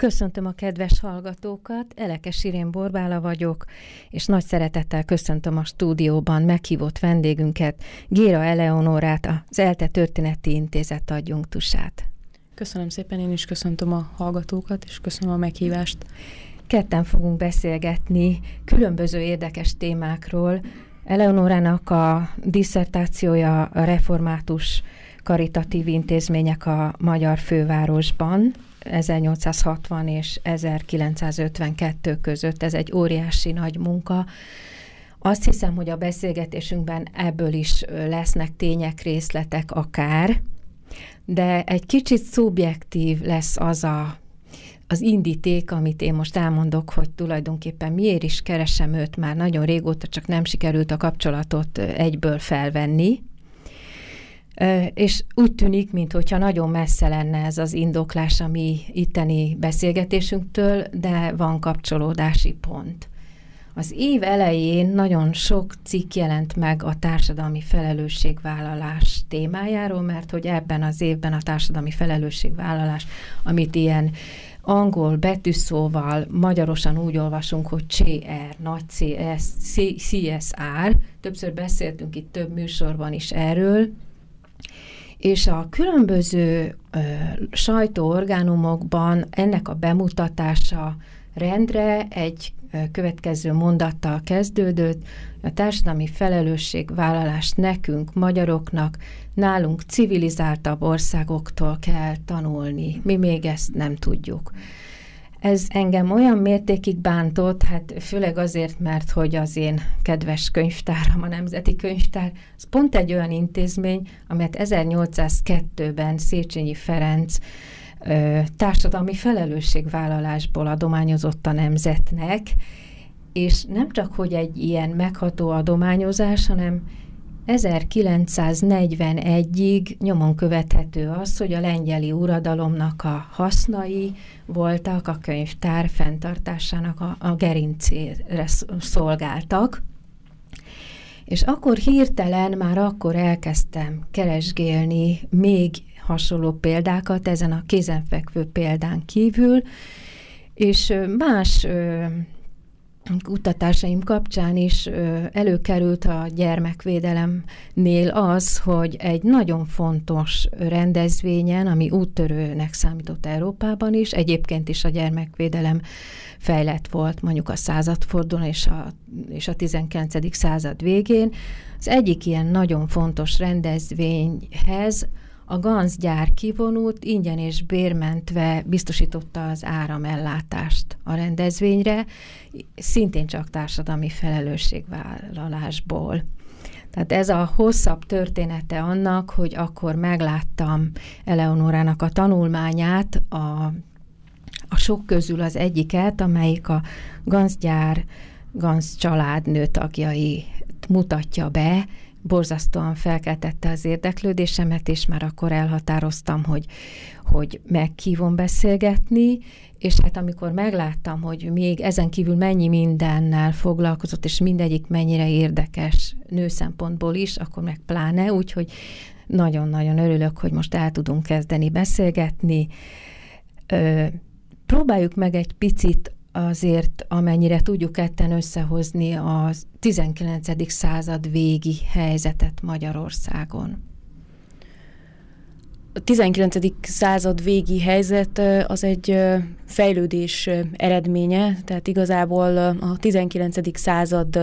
Köszöntöm a kedves hallgatókat, Elekes Irén Borbála vagyok, és nagy szeretettel köszöntöm a stúdióban meghívott vendégünket, Géra Eleonorát, az ELTE Történeti Intézet adjunktusát. Köszönöm szépen, én is köszöntöm a hallgatókat, és köszönöm a meghívást. Ketten fogunk beszélgetni különböző érdekes témákról. Eleonorának a diszertációja a református karitatív intézmények a magyar fővárosban, 1860 és 1952 között. Ez egy óriási nagy munka. Azt hiszem, hogy a beszélgetésünkben ebből is lesznek tények, részletek akár, de egy kicsit szubjektív lesz az a az indíték, amit én most elmondok, hogy tulajdonképpen miért is keresem őt, már nagyon régóta csak nem sikerült a kapcsolatot egyből felvenni, és úgy tűnik, mintha nagyon messze lenne ez az indoklás a mi itteni beszélgetésünktől, de van kapcsolódási pont. Az év elején nagyon sok cikk jelent meg a társadalmi felelősségvállalás témájáról, mert hogy ebben az évben a társadalmi felelősségvállalás, amit ilyen angol betűszóval magyarosan úgy olvasunk, hogy CR, nagy CS, CSR, többször beszéltünk itt több műsorban is erről, és a különböző ö, sajtóorgánumokban ennek a bemutatása rendre egy következő mondattal kezdődött, a társadalmi felelősségvállalást nekünk, magyaroknak, nálunk civilizáltabb országoktól kell tanulni. Mi még ezt nem tudjuk. Ez engem olyan mértékig bántott, hát főleg azért, mert hogy az én kedves könyvtáram, a Nemzeti Könyvtár, az pont egy olyan intézmény, amelyet 1802-ben Széchenyi Ferenc ö, társadalmi felelősségvállalásból adományozott a nemzetnek, és nem csak, hogy egy ilyen megható adományozás, hanem 1941-ig nyomon követhető az, hogy a lengyeli uradalomnak a hasznai voltak a könyvtár fenntartásának a, a gerincére szolgáltak. És akkor hirtelen már akkor elkezdtem keresgélni még hasonló példákat ezen a kézenfekvő példán kívül, és más kutatásaim kapcsán is előkerült a gyermekvédelemnél az, hogy egy nagyon fontos rendezvényen, ami úttörőnek számított Európában is, egyébként is a gyermekvédelem fejlett volt mondjuk a századfordulón és a, és a 19. század végén. Az egyik ilyen nagyon fontos rendezvényhez a ganzgyár kivonult, ingyen és bérmentve biztosította az áramellátást a rendezvényre, szintén csak társadalmi felelősségvállalásból. Tehát ez a hosszabb története annak, hogy akkor megláttam Eleonorának a tanulmányát, a, a sok közül az egyiket, amelyik a ganzgyár, ganz családnő tagjai mutatja be, borzasztóan felkeltette az érdeklődésemet, és már akkor elhatároztam, hogy, hogy meghívom beszélgetni, és hát amikor megláttam, hogy még ezen kívül mennyi mindennel foglalkozott, és mindegyik mennyire érdekes nő szempontból is, akkor meg pláne, úgyhogy nagyon-nagyon örülök, hogy most el tudunk kezdeni beszélgetni. Ö, próbáljuk meg egy picit azért, amennyire tudjuk ketten összehozni a 19. század végi helyzetet Magyarországon. A 19. század végi helyzet az egy fejlődés eredménye, tehát igazából a 19. század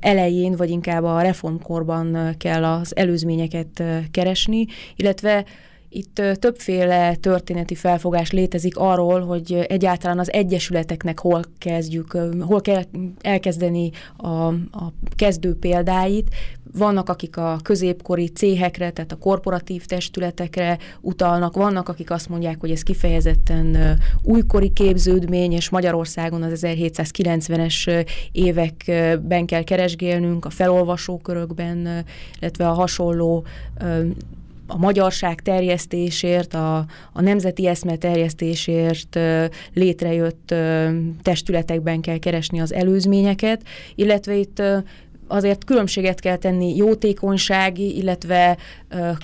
elején, vagy inkább a reformkorban kell az előzményeket keresni, illetve itt többféle történeti felfogás létezik arról, hogy egyáltalán az egyesületeknek hol kezdjük, hol kell elkezdeni a, a kezdő példáit. Vannak, akik a középkori céhekre, tehát a korporatív testületekre utalnak, vannak, akik azt mondják, hogy ez kifejezetten újkori képződmény, és Magyarországon az 1790-es években kell keresgélnünk, a felolvasókörökben, illetve a hasonló a magyarság terjesztésért, a, a nemzeti eszme terjesztésért létrejött testületekben kell keresni az előzményeket, illetve itt azért különbséget kell tenni jótékonysági, illetve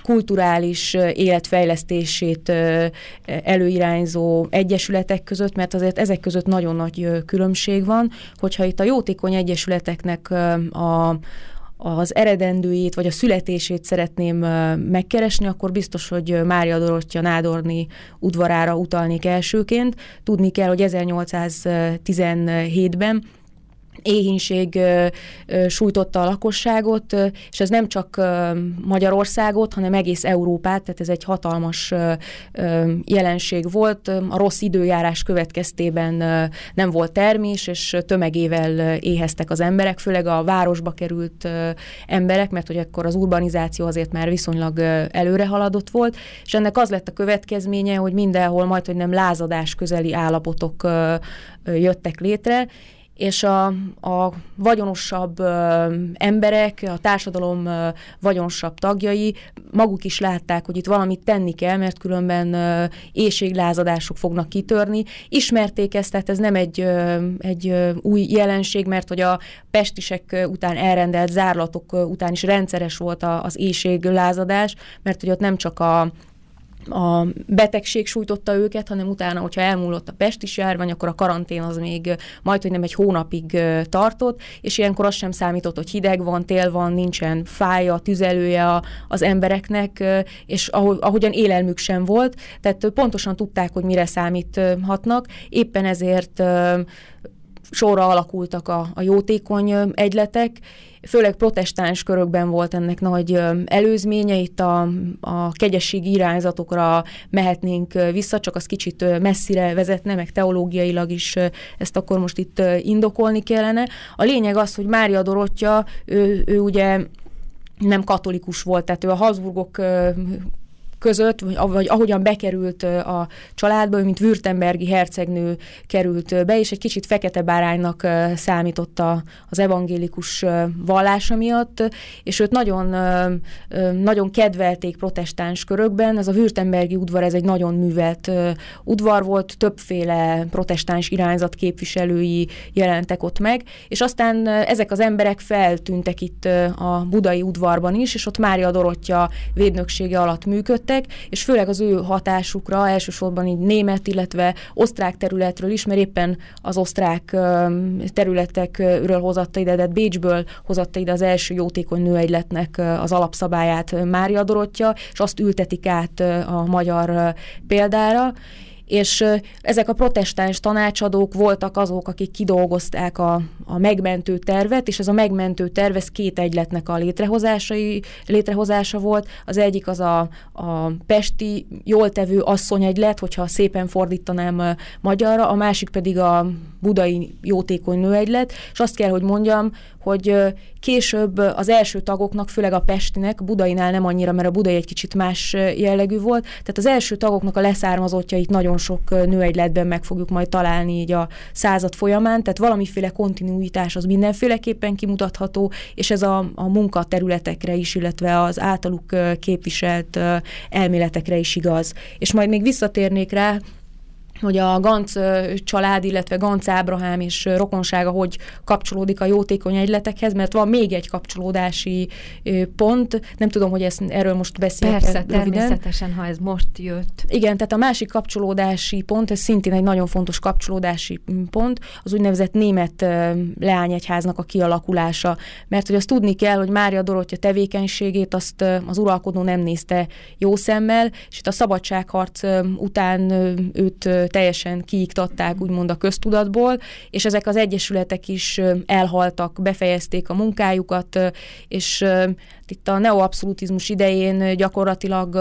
kulturális életfejlesztését előirányzó egyesületek között, mert azért ezek között nagyon nagy különbség van, hogyha itt a jótékony egyesületeknek a, az eredendőjét, vagy a születését szeretném megkeresni, akkor biztos, hogy Mária Dorottya Nádorni udvarára utalnék elsőként. Tudni kell, hogy 1817-ben éhínség sújtotta a lakosságot, és ez nem csak Magyarországot, hanem egész Európát, tehát ez egy hatalmas jelenség volt. A rossz időjárás következtében nem volt termés, és tömegével éheztek az emberek, főleg a városba került emberek, mert hogy akkor az urbanizáció azért már viszonylag előre haladott volt, és ennek az lett a következménye, hogy mindenhol majd, hogy nem lázadás közeli állapotok jöttek létre, és a, a vagyonosabb ö, emberek, a társadalom ö, vagyonosabb tagjai maguk is látták, hogy itt valamit tenni kell, mert különben ö, éjséglázadások fognak kitörni. Ismerték ezt, tehát ez nem egy, ö, egy ö, új jelenség, mert hogy a pestisek után elrendelt zárlatok után is rendszeres volt a, az éjséglázadás, mert hogy ott nem csak a a betegség sújtotta őket, hanem utána, hogyha elmúlott a pestis járvány, akkor a karantén az még majd, hogy nem egy hónapig tartott, és ilyenkor az sem számított, hogy hideg van, tél van, nincsen fája, tüzelője az embereknek, és ahogyan élelmük sem volt, tehát pontosan tudták, hogy mire számíthatnak, éppen ezért sorra alakultak a, a jótékony egyletek, főleg protestáns körökben volt ennek nagy előzménye, itt a, a kegyességi irányzatokra mehetnénk vissza, csak az kicsit messzire vezetne, meg teológiailag is ezt akkor most itt indokolni kellene. A lényeg az, hogy Mária Dorottya, ő, ő ugye nem katolikus volt, tehát ő a Habsburgok között, vagy ahogyan bekerült a családba, ő mint Württembergi hercegnő került be, és egy kicsit fekete báránynak számította az evangélikus vallása miatt, és őt nagyon, nagyon kedvelték protestáns körökben. Ez a Württembergi udvar, ez egy nagyon művelt udvar volt, többféle protestáns irányzat képviselői jelentek ott meg, és aztán ezek az emberek feltűntek itt a budai udvarban is, és ott Mária Dorottya védnöksége alatt működtek, területek, és főleg az ő hatásukra elsősorban így német, illetve osztrák területről is, mert éppen az osztrák területekről hozatta ide, de Bécsből hozatta ide az első jótékony nőegyletnek az alapszabályát Mária Dorottya, és azt ültetik át a magyar példára, és ezek a protestáns tanácsadók voltak azok, akik kidolgozták a, a megmentő tervet, és ez a megmentő terv, ez két egyletnek a létrehozásai, létrehozása volt. Az egyik az a, a pesti jóltevő asszonyegylet, hogyha szépen fordítanám magyarra, a másik pedig a budai jótékony nőegylet, és azt kell, hogy mondjam, hogy később az első tagoknak, főleg a Pestinek, Budainál nem annyira, mert a Budai egy kicsit más jellegű volt, tehát az első tagoknak a leszármazottjait nagyon sok nőegyletben meg fogjuk majd találni így a század folyamán, tehát valamiféle kontinuitás az mindenféleképpen kimutatható, és ez a, a munkaterületekre is, illetve az általuk képviselt elméletekre is igaz. És majd még visszatérnék rá, hogy a Ganc család, illetve Ganc Ábrahám és rokonsága hogy kapcsolódik a jótékony egyletekhez, mert van még egy kapcsolódási pont, nem tudom, hogy ezt, erről most beszélek Persze, röviden. természetesen, ha ez most jött. Igen, tehát a másik kapcsolódási pont, ez szintén egy nagyon fontos kapcsolódási pont, az úgynevezett német leányegyháznak a kialakulása, mert hogy azt tudni kell, hogy Mária Dorottya tevékenységét azt az uralkodó nem nézte jó szemmel, és itt a szabadságharc után őt teljesen kiiktatták úgymond a köztudatból, és ezek az egyesületek is elhaltak, befejezték a munkájukat, és itt a neoabszolutizmus idején gyakorlatilag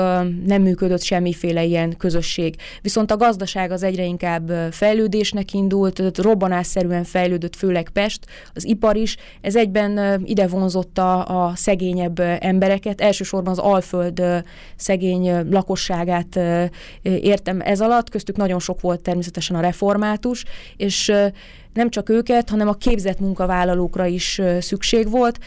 nem működött semmiféle ilyen közösség. Viszont a gazdaság az egyre inkább fejlődésnek indult, robbanásszerűen fejlődött, főleg Pest, az ipar is. Ez egyben ide vonzotta a szegényebb embereket, elsősorban az Alföld szegény lakosságát értem ez alatt, köztük nagyon sok volt természetesen a református, és nem csak őket, hanem a képzett munkavállalókra is szükség volt,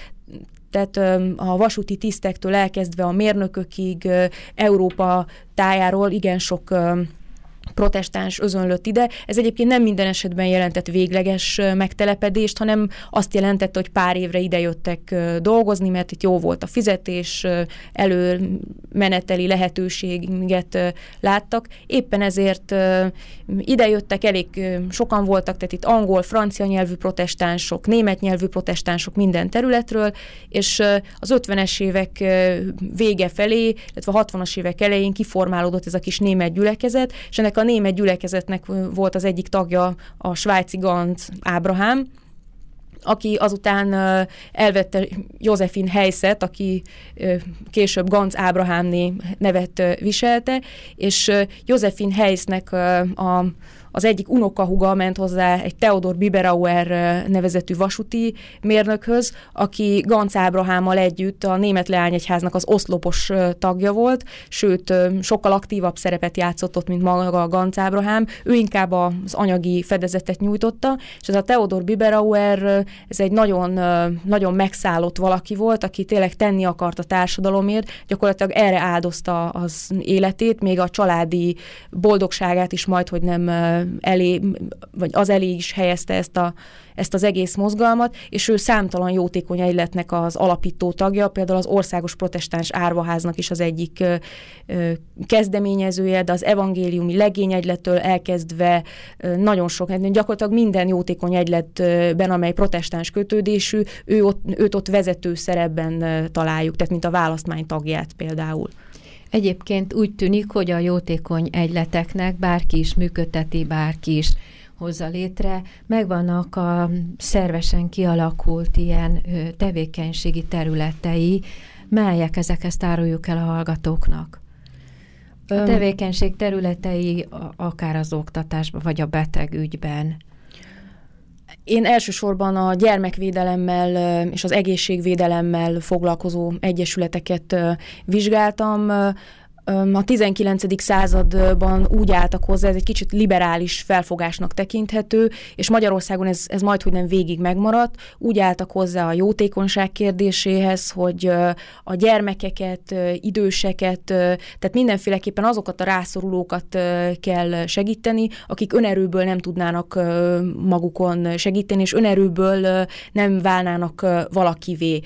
tehát a vasúti tisztektől elkezdve a mérnökökig Európa tájáról igen sok protestáns özönlött ide. Ez egyébként nem minden esetben jelentett végleges megtelepedést, hanem azt jelentette, hogy pár évre idejöttek dolgozni, mert itt jó volt a fizetés, előmeneteli lehetőséget láttak. Éppen ezért idejöttek, elég sokan voltak, tehát itt angol, francia nyelvű protestánsok, német nyelvű protestánsok minden területről, és az 50-es évek vége felé, illetve a 60-as évek elején kiformálódott ez a kis német gyülekezet, és ennek a német gyülekezetnek volt az egyik tagja a svájci Gant Ábrahám, aki azután elvette Józefin Helyszet, aki később Gantz Ábrahámné nevet viselte, és Józefin Helysznek a az egyik unokahuga ment hozzá egy Theodor Biberauer nevezetű vasúti mérnökhöz, aki Ganz Ábrahámmal együtt a német leányegyháznak az oszlopos tagja volt, sőt, sokkal aktívabb szerepet játszott ott, mint maga a Ganz Ábrahám. Ő inkább az anyagi fedezetet nyújtotta, és ez a Theodor Biberauer, ez egy nagyon, nagyon megszállott valaki volt, aki tényleg tenni akart a társadalomért, gyakorlatilag erre áldozta az életét, még a családi boldogságát is majd, hogy nem elé, vagy az elé is helyezte ezt, a, ezt az egész mozgalmat, és ő számtalan jótékony egyletnek az alapító tagja, például az Országos Protestáns Árvaháznak is az egyik ö, ö, kezdeményezője, de az evangéliumi legényegylettől elkezdve ö, nagyon sok, gyakorlatilag minden jótékony egyletben, amely protestáns kötődésű, ő ott, őt ott vezető szerepben találjuk, tehát mint a választmány tagját például. Egyébként úgy tűnik, hogy a jótékony egyleteknek bárki is működteti, bárki is hozza létre, megvannak a szervesen kialakult ilyen tevékenységi területei, melyek ezek, ezt áruljuk el a hallgatóknak. A tevékenység területei akár az oktatásban, vagy a betegügyben. Én elsősorban a gyermekvédelemmel és az egészségvédelemmel foglalkozó egyesületeket vizsgáltam a 19. században úgy álltak hozzá, ez egy kicsit liberális felfogásnak tekinthető, és Magyarországon ez, ez majd, hogy nem végig megmaradt, úgy álltak hozzá a jótékonyság kérdéséhez, hogy a gyermekeket, időseket, tehát mindenféleképpen azokat a rászorulókat kell segíteni, akik önerőből nem tudnának magukon segíteni, és önerőből nem válnának valakivé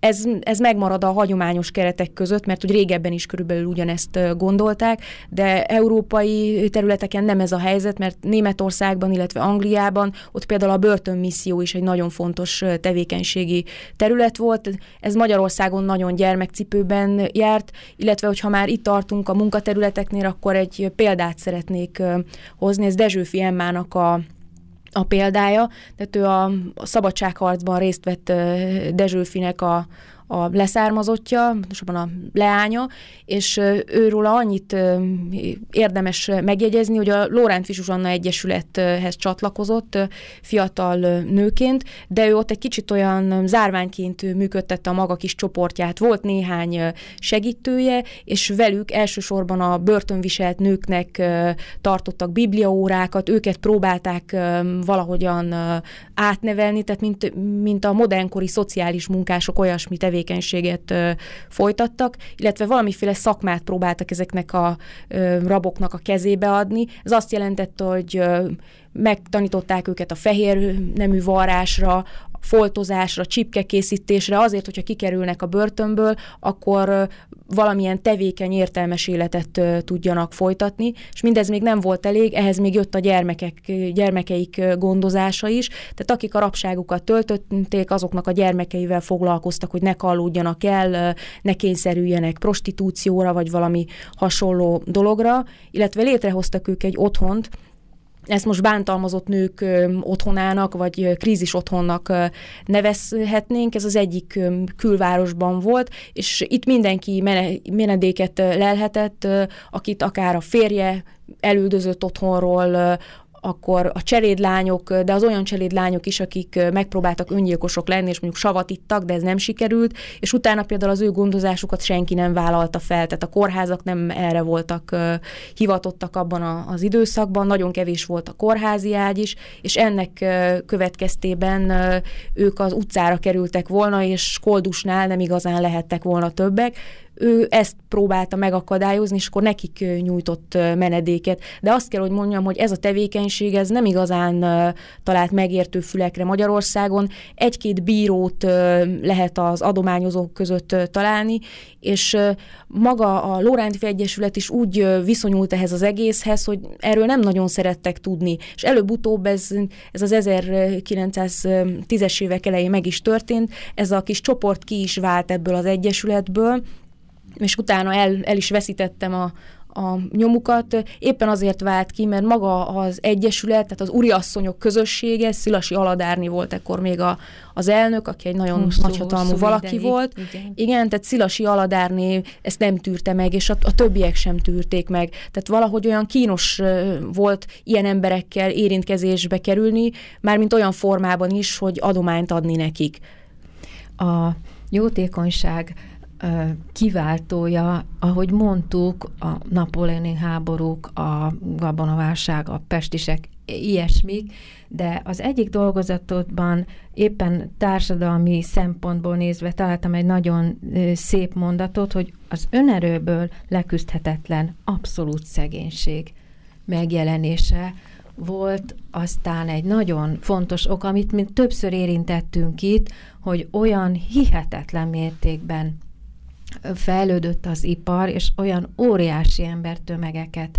ez, ez megmarad a hagyományos keretek között, mert hogy régebben is körülbelül ugyanezt gondolták, de európai területeken nem ez a helyzet, mert Németországban, illetve Angliában ott például a börtönmisszió is egy nagyon fontos tevékenységi terület volt. Ez Magyarországon nagyon gyermekcipőben járt, illetve hogyha már itt tartunk a munkaterületeknél, akkor egy példát szeretnék hozni. Ez Dezsőfi Emmának a a példája, tehát ő a, a szabadságharcban részt vett Dezsőfinek a, a leszármazottja, pontosabban a leánya, és őróla annyit érdemes megjegyezni, hogy a Lóránt Fisuzsanna Egyesülethez csatlakozott fiatal nőként, de ő ott egy kicsit olyan zárványként működtette a maga kis csoportját. Volt néhány segítője, és velük elsősorban a börtönviselt nőknek tartottak bibliaórákat, őket próbálták valahogyan átnevelni, tehát mint, mint a modernkori szociális munkások olyasmi tevékenységet tevékenységet folytattak, illetve valamiféle szakmát próbáltak ezeknek a raboknak a kezébe adni. Ez azt jelentette, hogy megtanították őket a fehér nemű varrásra, foltozásra, csipkekészítésre, azért, hogyha kikerülnek a börtönből, akkor valamilyen tevékeny, értelmes életet tudjanak folytatni, és mindez még nem volt elég, ehhez még jött a gyermekek, gyermekeik gondozása is, tehát akik a rabságukat töltötték, azoknak a gyermekeivel foglalkoztak, hogy ne kallódjanak el, ne kényszerüljenek prostitúcióra, vagy valami hasonló dologra, illetve létrehoztak ők egy otthont, ezt most bántalmazott nők otthonának, vagy krízis otthonnak nevezhetnénk. Ez az egyik külvárosban volt, és itt mindenki menedéket lelhetett, akit akár a férje elüldözött otthonról, akkor a cselédlányok, de az olyan cselédlányok is, akik megpróbáltak öngyilkosok lenni, és mondjuk savat ittak, de ez nem sikerült, és utána például az ő gondozásukat senki nem vállalta fel, tehát a kórházak nem erre voltak hivatottak abban az időszakban, nagyon kevés volt a kórházi ágy is, és ennek következtében ők az utcára kerültek volna, és koldusnál nem igazán lehettek volna többek, ő ezt próbálta megakadályozni, és akkor nekik nyújtott menedéket. De azt kell, hogy mondjam, hogy ez a tevékenység ez nem igazán talált megértő fülekre Magyarországon. Egy-két bírót lehet az adományozók között találni, és maga a Lórántfi Egyesület is úgy viszonyult ehhez az egészhez, hogy erről nem nagyon szerettek tudni. És előbb-utóbb ez, ez az 1910-es évek elején meg is történt, ez a kis csoport ki is vált ebből az egyesületből, és utána el, el is veszítettem a, a nyomukat, éppen azért vált ki, mert maga az egyesület, tehát az úriasszonyok közössége, Szilasi Aladárni volt ekkor még a, az elnök, aki egy nagyon hosszú, nagyhatalmú valaki ideig, volt. Igen. igen, tehát Szilasi Aladárni ezt nem tűrte meg, és a, a többiek sem tűrték meg. Tehát valahogy olyan kínos volt ilyen emberekkel érintkezésbe kerülni, mármint olyan formában is, hogy adományt adni nekik. A jótékonyság kiváltója, ahogy mondtuk, a napoleoni háborúk, a gabonaválság, a pestisek, ilyesmik, de az egyik dolgozatodban éppen társadalmi szempontból nézve találtam egy nagyon szép mondatot, hogy az önerőből leküzdhetetlen abszolút szegénység megjelenése volt aztán egy nagyon fontos ok, amit mi többször érintettünk itt, hogy olyan hihetetlen mértékben fejlődött az ipar, és olyan óriási embertömegeket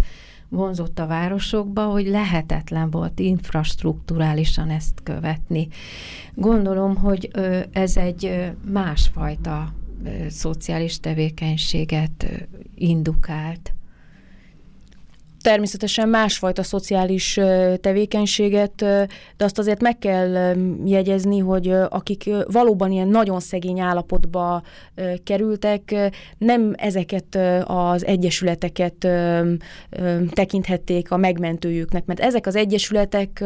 vonzott a városokba, hogy lehetetlen volt infrastruktúrálisan ezt követni. Gondolom, hogy ez egy másfajta szociális tevékenységet indukált természetesen másfajta szociális tevékenységet, de azt azért meg kell jegyezni, hogy akik valóban ilyen nagyon szegény állapotba kerültek, nem ezeket az egyesületeket tekinthették a megmentőjüknek, mert ezek az egyesületek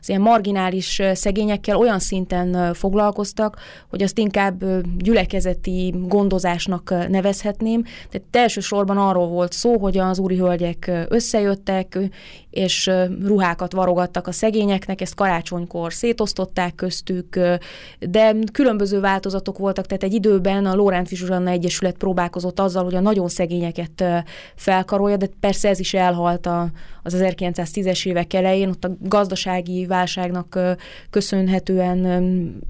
az ilyen marginális szegényekkel olyan szinten foglalkoztak, hogy azt inkább gyülekezeti gondozásnak nevezhetném. Tehát elsősorban arról volt szó, hogy az úri hölgyek össze összejöttek, és ruhákat varogattak a szegényeknek, ezt karácsonykor szétosztották köztük, de különböző változatok voltak, tehát egy időben a Lórántfi Zsuzsanna Egyesület próbálkozott azzal, hogy a nagyon szegényeket felkarolja, de persze ez is elhalt az 1910-es évek elején, ott a gazdasági válságnak köszönhetően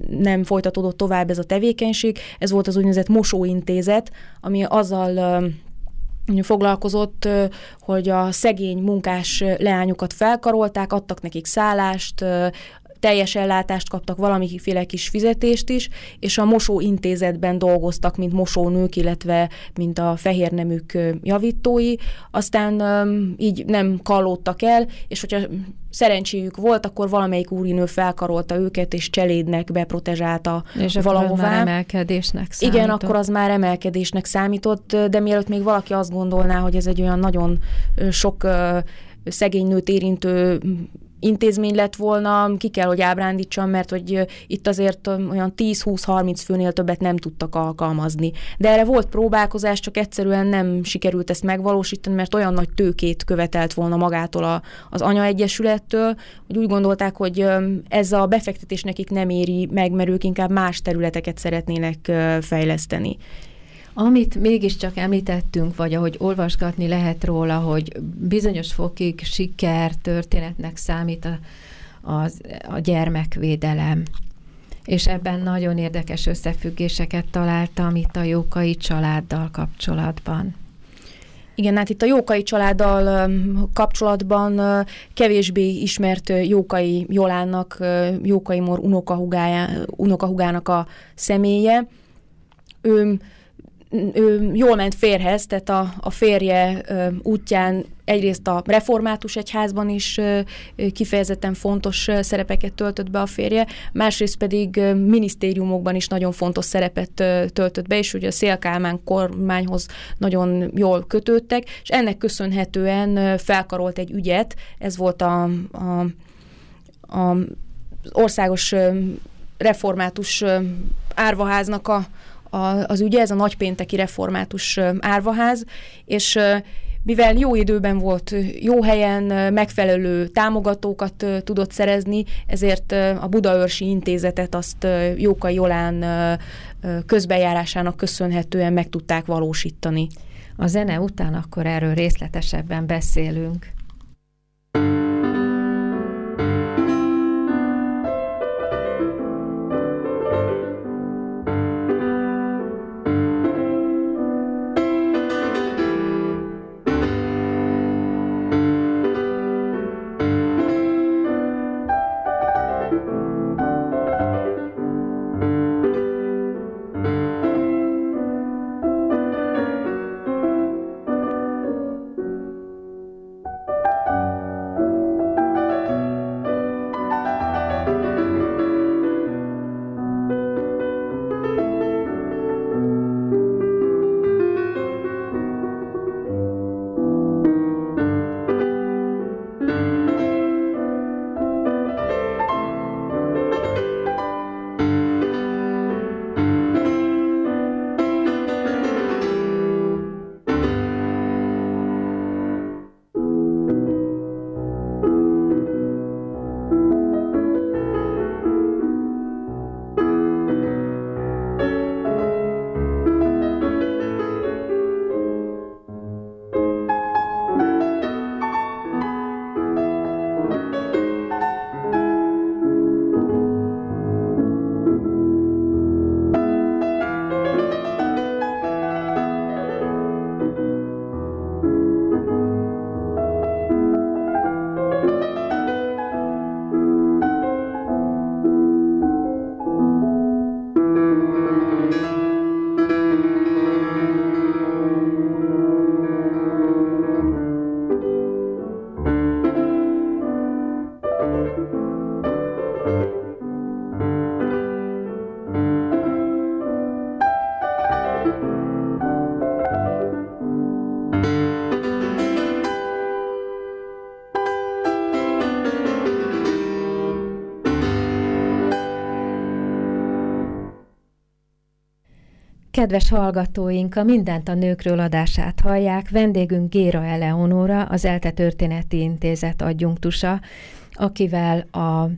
nem folytatódott tovább ez a tevékenység. Ez volt az úgynevezett mosóintézet, ami azzal foglalkozott, hogy a szegény munkás leányokat felkarolták, adtak nekik szállást, teljes ellátást kaptak, valamiféle kis fizetést is, és a mosó intézetben dolgoztak, mint mosónők, illetve mint a fehérneműk javítói, aztán így nem kallódtak el, és hogyha szerencséjük volt, akkor valamelyik úrinő felkarolta őket, és cselédnek beprotezsálta és valahová. Már emelkedésnek számított. Igen, akkor az már emelkedésnek számított, de mielőtt még valaki azt gondolná, hogy ez egy olyan nagyon sok szegény nőt érintő intézmény lett volna, ki kell, hogy ábrándítsam, mert hogy itt azért olyan 10-20-30 főnél többet nem tudtak alkalmazni. De erre volt próbálkozás, csak egyszerűen nem sikerült ezt megvalósítani, mert olyan nagy tőkét követelt volna magától a, az anyaegyesülettől, hogy úgy gondolták, hogy ez a befektetés nekik nem éri meg, mert ők inkább más területeket szeretnének fejleszteni. Amit mégiscsak említettünk, vagy ahogy olvasgatni lehet róla, hogy bizonyos fokig siker történetnek számít a, a, a gyermekvédelem. És ebben nagyon érdekes összefüggéseket találtam itt a Jókai családdal kapcsolatban. Igen, hát itt a Jókai családdal kapcsolatban kevésbé ismert Jókai Jolánnak, Jókai Mor unokahugájának a személye. Ő ő jól ment férhez, tehát a, a férje ö, útján egyrészt a református egyházban is ö, kifejezetten fontos szerepeket töltött be a férje, másrészt pedig ö, minisztériumokban is nagyon fontos szerepet ö, töltött be, és ugye a Szélkálmán kormányhoz nagyon jól kötődtek, és ennek köszönhetően ö, felkarolt egy ügyet, ez volt a, a, a országos református árvaháznak a, a, az ügye, ez a nagypénteki református árvaház, és mivel jó időben volt, jó helyen, megfelelő támogatókat tudott szerezni, ezért a Budaörsi Intézetet azt Jókai Jolán közbejárásának köszönhetően meg tudták valósítani. A zene után akkor erről részletesebben beszélünk. Kedves hallgatóink, a Mindent a nőkről adását hallják. Vendégünk Géra Eleonóra, az ELTE Történeti Intézet adjunktusa, akivel a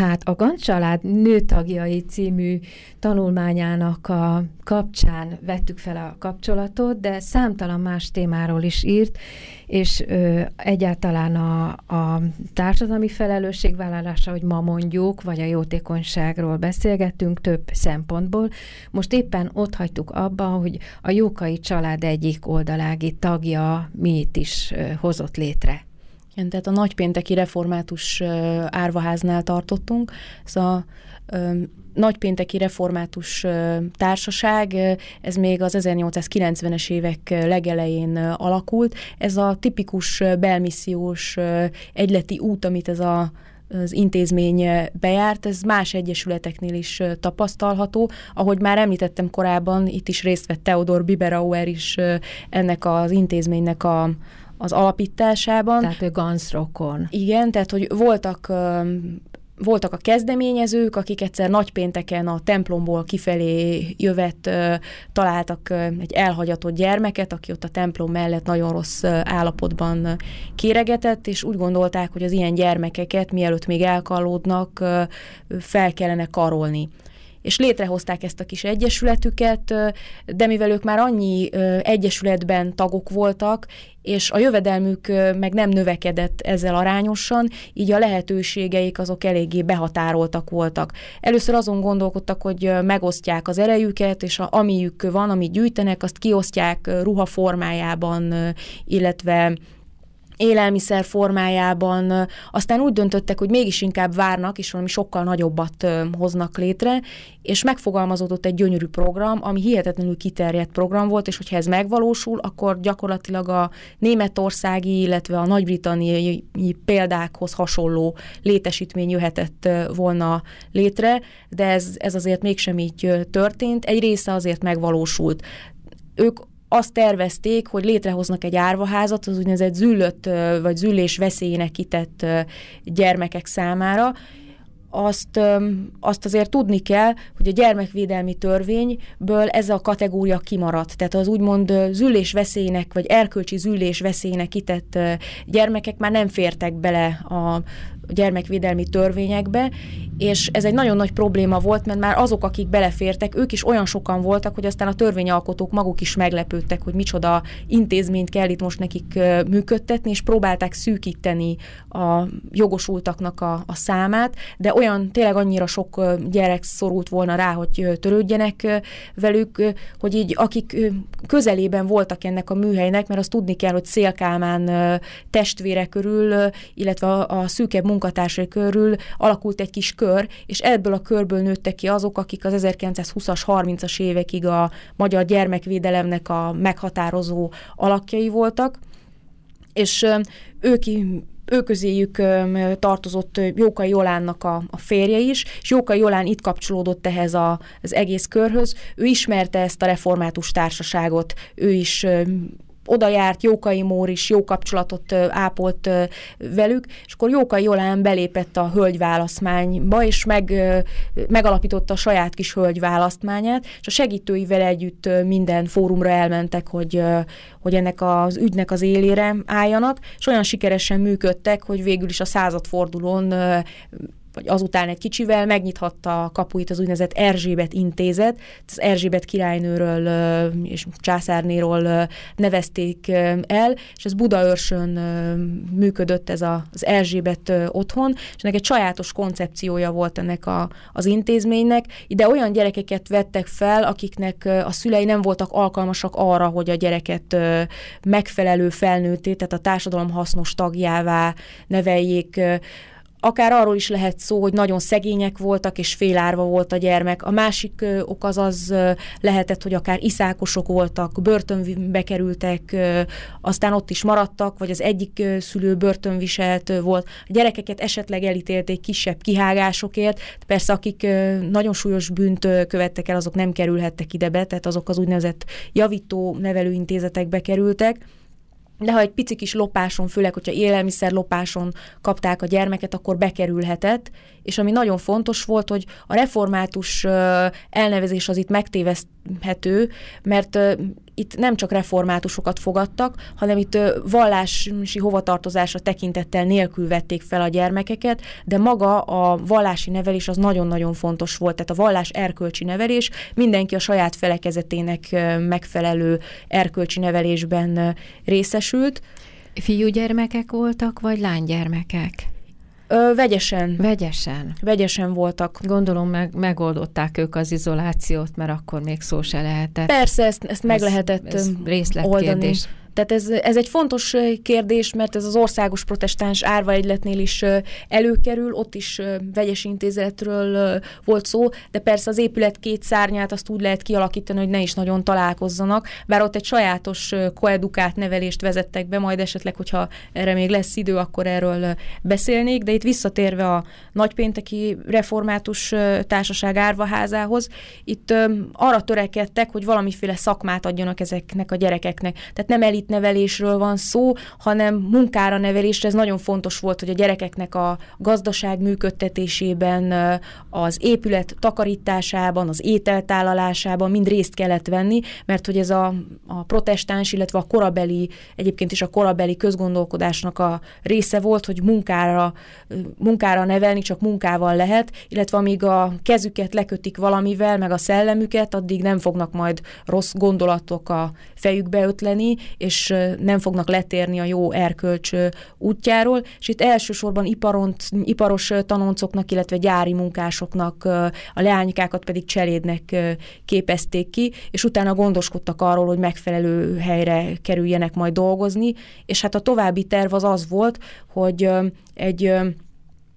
Hát a Gant család nőtagjai című tanulmányának a kapcsán vettük fel a kapcsolatot, de számtalan más témáról is írt, és ö, egyáltalán a, a társadalmi felelősségvállalása, hogy ma mondjuk, vagy a jótékonyságról beszélgettünk több szempontból. Most éppen ott hagytuk abba, hogy a Jókai család egyik oldalági tagja mit is ö, hozott létre. Tehát a nagypénteki református árvaháznál tartottunk. Ez a nagypénteki református társaság, ez még az 1890-es évek legelején alakult. Ez a tipikus belmissziós egyleti út, amit ez a az intézmény bejárt, ez más egyesületeknél is tapasztalható. Ahogy már említettem korábban, itt is részt vett Theodor Biberauer is ennek az intézménynek a, az alapításában. Tehát ő Gansrokon. Igen, tehát hogy voltak voltak a kezdeményezők, akik egyszer nagypénteken a templomból kifelé jövet találtak egy elhagyatott gyermeket, aki ott a templom mellett nagyon rossz állapotban kéregetett, és úgy gondolták, hogy az ilyen gyermekeket, mielőtt még elkallódnak, fel kellene karolni és létrehozták ezt a kis egyesületüket, de mivel ők már annyi egyesületben tagok voltak, és a jövedelmük meg nem növekedett ezzel arányosan, így a lehetőségeik azok eléggé behatároltak voltak. Először azon gondolkodtak, hogy megosztják az erejüket, és a, amiük van, amit gyűjtenek, azt kiosztják ruha formájában, illetve élelmiszer formájában, aztán úgy döntöttek, hogy mégis inkább várnak, és valami sokkal nagyobbat hoznak létre, és megfogalmazódott egy gyönyörű program, ami hihetetlenül kiterjedt program volt, és hogyha ez megvalósul, akkor gyakorlatilag a németországi, illetve a nagy-britanniai példákhoz hasonló létesítmény jöhetett volna létre, de ez, ez azért mégsem így történt. Egy része azért megvalósult. Ők azt tervezték, hogy létrehoznak egy árvaházat az úgynevezett züllött vagy züllés veszélyének kitett gyermekek számára, azt, azt azért tudni kell, hogy a gyermekvédelmi törvényből ez a kategória kimaradt. Tehát az úgymond züllés veszélynek, vagy erkölcsi züllés veszélynek kitett gyermekek már nem fértek bele a gyermekvédelmi törvényekbe, és ez egy nagyon nagy probléma volt, mert már azok, akik belefértek, ők is olyan sokan voltak, hogy aztán a törvényalkotók maguk is meglepődtek, hogy micsoda intézményt kell itt most nekik működtetni, és próbálták szűkíteni a jogosultaknak a, a számát, de olyan tényleg annyira sok gyerek szorult volna rá, hogy törődjenek velük, hogy így akik közelében voltak ennek a műhelynek, mert azt tudni kell, hogy Szélkálmán testvére körül, illetve a, a szűkebb munkatársai körül alakult egy kis kör, és ebből a körből nőttek ki azok, akik az 1920-as, 30-as évekig a magyar gyermekvédelemnek a meghatározó alakjai voltak, és ők ő közéjük tartozott Jókai Jolánnak a, a férje is, és Jókai Jolán itt kapcsolódott ehhez a, az egész körhöz. Ő ismerte ezt a református társaságot, ő is oda járt, Jókai Mór is jó kapcsolatot ápolt velük, és akkor Jókai Jolán belépett a hölgyválasztmányba, és meg, megalapította a saját kis hölgyválasztmányát, és a segítőivel együtt minden fórumra elmentek, hogy, hogy ennek az ügynek az élére álljanak, és olyan sikeresen működtek, hogy végül is a századfordulón vagy azután egy kicsivel megnyithatta a kapuit az úgynevezett Erzsébet intézet, az Erzsébet királynőről és császárnéról nevezték el, és ez Budaörsön működött ez az Erzsébet otthon, és ennek egy sajátos koncepciója volt ennek a, az intézménynek. Ide olyan gyerekeket vettek fel, akiknek a szülei nem voltak alkalmasak arra, hogy a gyereket megfelelő felnőtté, tehát a társadalom hasznos tagjává neveljék, akár arról is lehet szó, hogy nagyon szegények voltak, és félárva volt a gyermek. A másik ok az az lehetett, hogy akár iszákosok voltak, börtönbe kerültek, aztán ott is maradtak, vagy az egyik szülő börtönviselt volt. A gyerekeket esetleg elítélték kisebb kihágásokért, persze akik nagyon súlyos bűnt követtek el, azok nem kerülhettek ide be, tehát azok az úgynevezett javító nevelőintézetekbe kerültek de ha egy pici kis lopáson, főleg, hogyha élelmiszer lopáson kapták a gyermeket, akkor bekerülhetett, és ami nagyon fontos volt, hogy a református elnevezés az itt megtéveszthető, mert itt nem csak reformátusokat fogadtak, hanem itt vallási hovatartozásra tekintettel nélkül vették fel a gyermekeket, de maga a vallási nevelés az nagyon-nagyon fontos volt. Tehát a vallás erkölcsi nevelés, mindenki a saját felekezetének megfelelő erkölcsi nevelésben részesült. Fiúgyermekek voltak, vagy lánygyermekek? Ö, vegyesen. Vegyesen. Vegyesen voltak. Gondolom meg, megoldották ők az izolációt, mert akkor még szó se lehetett. Persze, ezt, ezt meg ez, lehetett ez részletkérdés. oldani. Tehát ez, ez egy fontos kérdés, mert ez az országos protestáns árvaegyletnél is előkerül, ott is vegyes intézetről volt szó, de persze az épület két szárnyát azt úgy lehet kialakítani, hogy ne is nagyon találkozzanak, bár ott egy sajátos koedukát nevelést vezettek be, majd esetleg, hogyha erre még lesz idő, akkor erről beszélnék, de itt visszatérve a nagypénteki református társaság árvaházához, itt arra törekedtek, hogy valamiféle szakmát adjanak ezeknek a gyerekeknek. Tehát nem elit nevelésről van szó, hanem munkára nevelésre. Ez nagyon fontos volt, hogy a gyerekeknek a gazdaság működtetésében, az épület takarításában, az ételtálalásában mind részt kellett venni, mert hogy ez a, a protestáns, illetve a korabeli, egyébként is a korabeli közgondolkodásnak a része volt, hogy munkára, munkára nevelni csak munkával lehet, illetve amíg a kezüket lekötik valamivel, meg a szellemüket, addig nem fognak majd rossz gondolatok a fejükbe ötleni, és és nem fognak letérni a jó erkölcs útjáról, és itt elsősorban iparont, iparos tanoncoknak, illetve gyári munkásoknak a leánykákat pedig cselédnek képezték ki, és utána gondoskodtak arról, hogy megfelelő helyre kerüljenek majd dolgozni, és hát a további terv az az volt, hogy egy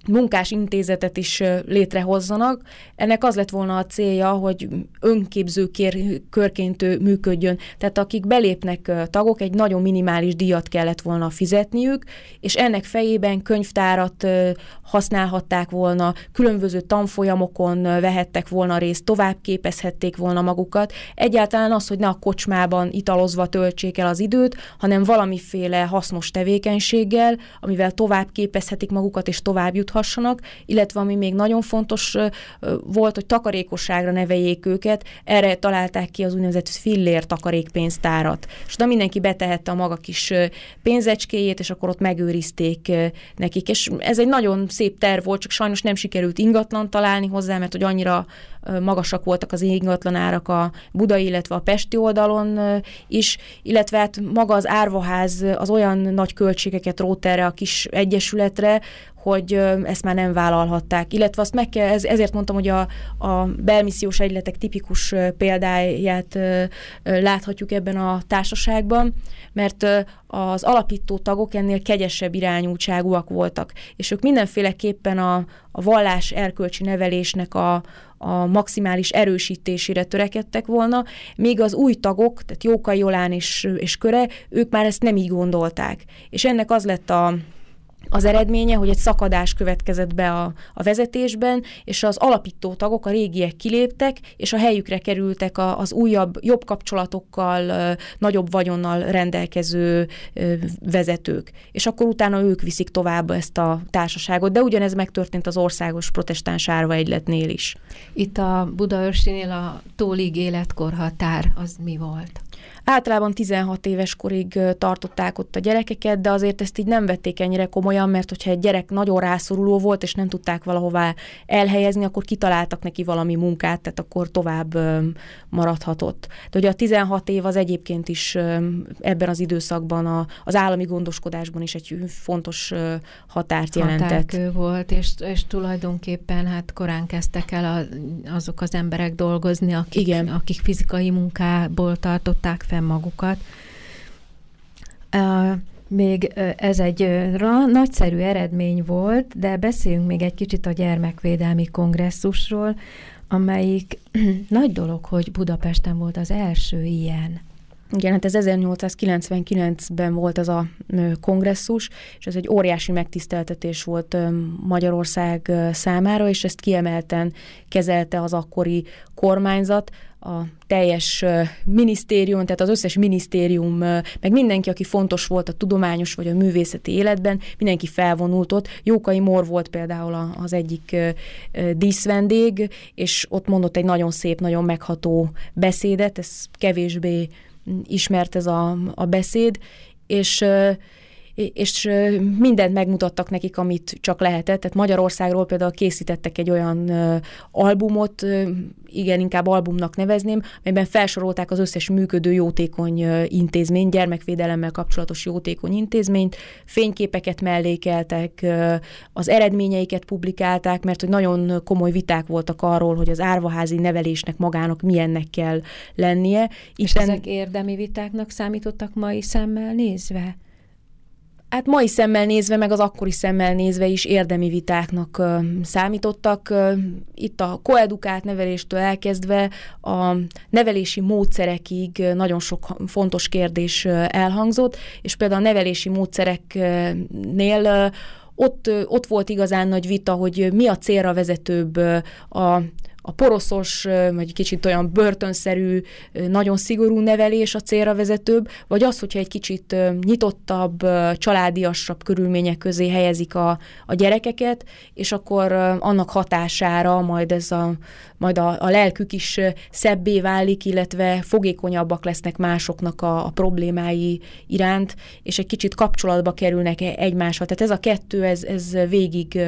munkás intézetet is létrehozzanak. Ennek az lett volna a célja, hogy önképző kér, körként működjön. Tehát akik belépnek tagok, egy nagyon minimális díjat kellett volna fizetniük, és ennek fejében könyvtárat használhatták volna, különböző tanfolyamokon vehettek volna részt, tovább képezhették volna magukat. Egyáltalán az, hogy ne a kocsmában italozva töltsék el az időt, hanem valamiféle hasznos tevékenységgel, amivel tovább képezhetik magukat, és tovább jut juthassanak, illetve ami még nagyon fontos volt, hogy takarékosságra neveljék őket, erre találták ki az úgynevezett fillér takarékpénztárat. És oda mindenki betehette a maga kis pénzecskéjét, és akkor ott megőrizték nekik. És ez egy nagyon szép terv volt, csak sajnos nem sikerült ingatlan találni hozzá, mert hogy annyira magasak voltak az ingatlan árak a budai, illetve a pesti oldalon is, illetve hát maga az árvaház az olyan nagy költségeket rót erre a kis egyesületre, hogy ezt már nem vállalhatták. Illetve azt meg kell, ezért mondtam, hogy a, a belmissziós egyletek tipikus példáját láthatjuk ebben a társaságban, mert az alapító tagok ennél kegyesebb irányultságúak voltak, és ők mindenféleképpen a, a vallás erkölcsi nevelésnek a, a maximális erősítésére törekedtek volna, még az új tagok, tehát Jókai Jolán és, és Köre, ők már ezt nem így gondolták. És ennek az lett a, az eredménye, hogy egy szakadás következett be a, a vezetésben, és az alapító tagok, a régiek kiléptek, és a helyükre kerültek a, az újabb, jobb kapcsolatokkal, nagyobb vagyonnal rendelkező vezetők. És akkor utána ők viszik tovább ezt a társaságot, de ugyanez megtörtént az országos protestáns árva egyletnél is. Itt a Budaörsinél a tólig életkorhatár az mi volt? Általában 16 éves korig tartották ott a gyerekeket, de azért ezt így nem vették ennyire komolyan, mert hogyha egy gyerek nagyon rászoruló volt, és nem tudták valahová elhelyezni, akkor kitaláltak neki valami munkát, tehát akkor tovább maradhatott. De ugye a 16 év az egyébként is ebben az időszakban a, az állami gondoskodásban is egy fontos határt jelentett. Határkő volt, és, és tulajdonképpen hát korán kezdtek el a, azok az emberek dolgozni, akik, Igen. akik fizikai munkából tartották fenn magukat. Még ez egy nagyszerű eredmény volt, de beszéljünk még egy kicsit a gyermekvédelmi kongresszusról, amelyik nagy dolog, hogy Budapesten volt az első ilyen. Igen, hát ez 1899-ben volt ez a kongresszus, és ez egy óriási megtiszteltetés volt Magyarország számára, és ezt kiemelten kezelte az akkori kormányzat, a teljes minisztérium, tehát az összes minisztérium, meg mindenki, aki fontos volt a tudományos vagy a művészeti életben, mindenki felvonult ott. Jókai Mor volt például az egyik díszvendég, és ott mondott egy nagyon szép, nagyon megható beszédet, ez kevésbé ismert ez a, a beszéd, és és mindent megmutattak nekik, amit csak lehetett. Tehát Magyarországról például készítettek egy olyan albumot, igen, inkább albumnak nevezném, melyben felsorolták az összes működő jótékony intézmény, gyermekvédelemmel kapcsolatos jótékony intézményt, fényképeket mellékeltek, az eredményeiket publikálták, mert hogy nagyon komoly viták voltak arról, hogy az árvaházi nevelésnek magának milyennek kell lennie. És Isten... ezek érdemi vitáknak számítottak mai szemmel nézve? Hát mai szemmel nézve, meg az akkori szemmel nézve is érdemi vitáknak uh, számítottak. Uh, itt a koedukált neveléstől elkezdve a nevelési módszerekig nagyon sok fontos kérdés elhangzott, és például a nevelési módszereknél ott, ott volt igazán nagy vita, hogy mi a célra vezetőbb a a poroszos, vagy kicsit olyan börtönszerű, nagyon szigorú nevelés a célra vezetőbb, vagy az, hogyha egy kicsit nyitottabb, családiasabb körülmények közé helyezik a, a gyerekeket, és akkor annak hatására majd ez a, majd a, a lelkük is szebbé válik, illetve fogékonyabbak lesznek másoknak a, a problémái iránt, és egy kicsit kapcsolatba kerülnek e, egymással. Tehát ez a kettő, ez, ez végig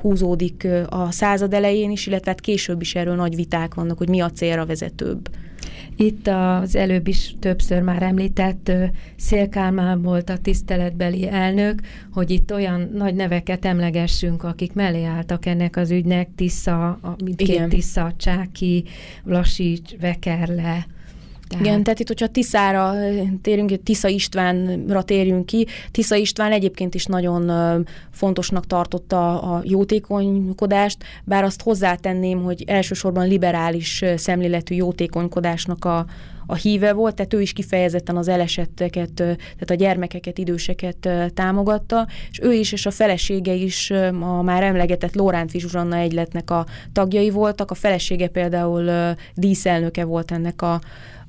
húzódik a század elején is, illetve hát később is erről nagy viták vannak, hogy mi a célra vezetőbb. Itt az előbb is többször már említett Szélkálmán volt a tiszteletbeli elnök, hogy itt olyan nagy neveket emlegessünk, akik mellé álltak ennek az ügynek, Tisza, mindkét Tisza, Csáki, Lasics, Vekerle, tehát... Igen, tehát itt, hogyha Tiszára térünk, Tisza Istvánra térjünk ki, Tisza István egyébként is nagyon fontosnak tartotta a jótékonykodást, bár azt hozzátenném, hogy elsősorban liberális szemléletű jótékonykodásnak a, a híve volt, tehát ő is kifejezetten az elesetteket, tehát a gyermekeket, időseket támogatta, és ő is és a felesége is a már emlegetett Lóránt Zsuzsanna egyletnek a tagjai voltak, a felesége például díszelnöke volt ennek a,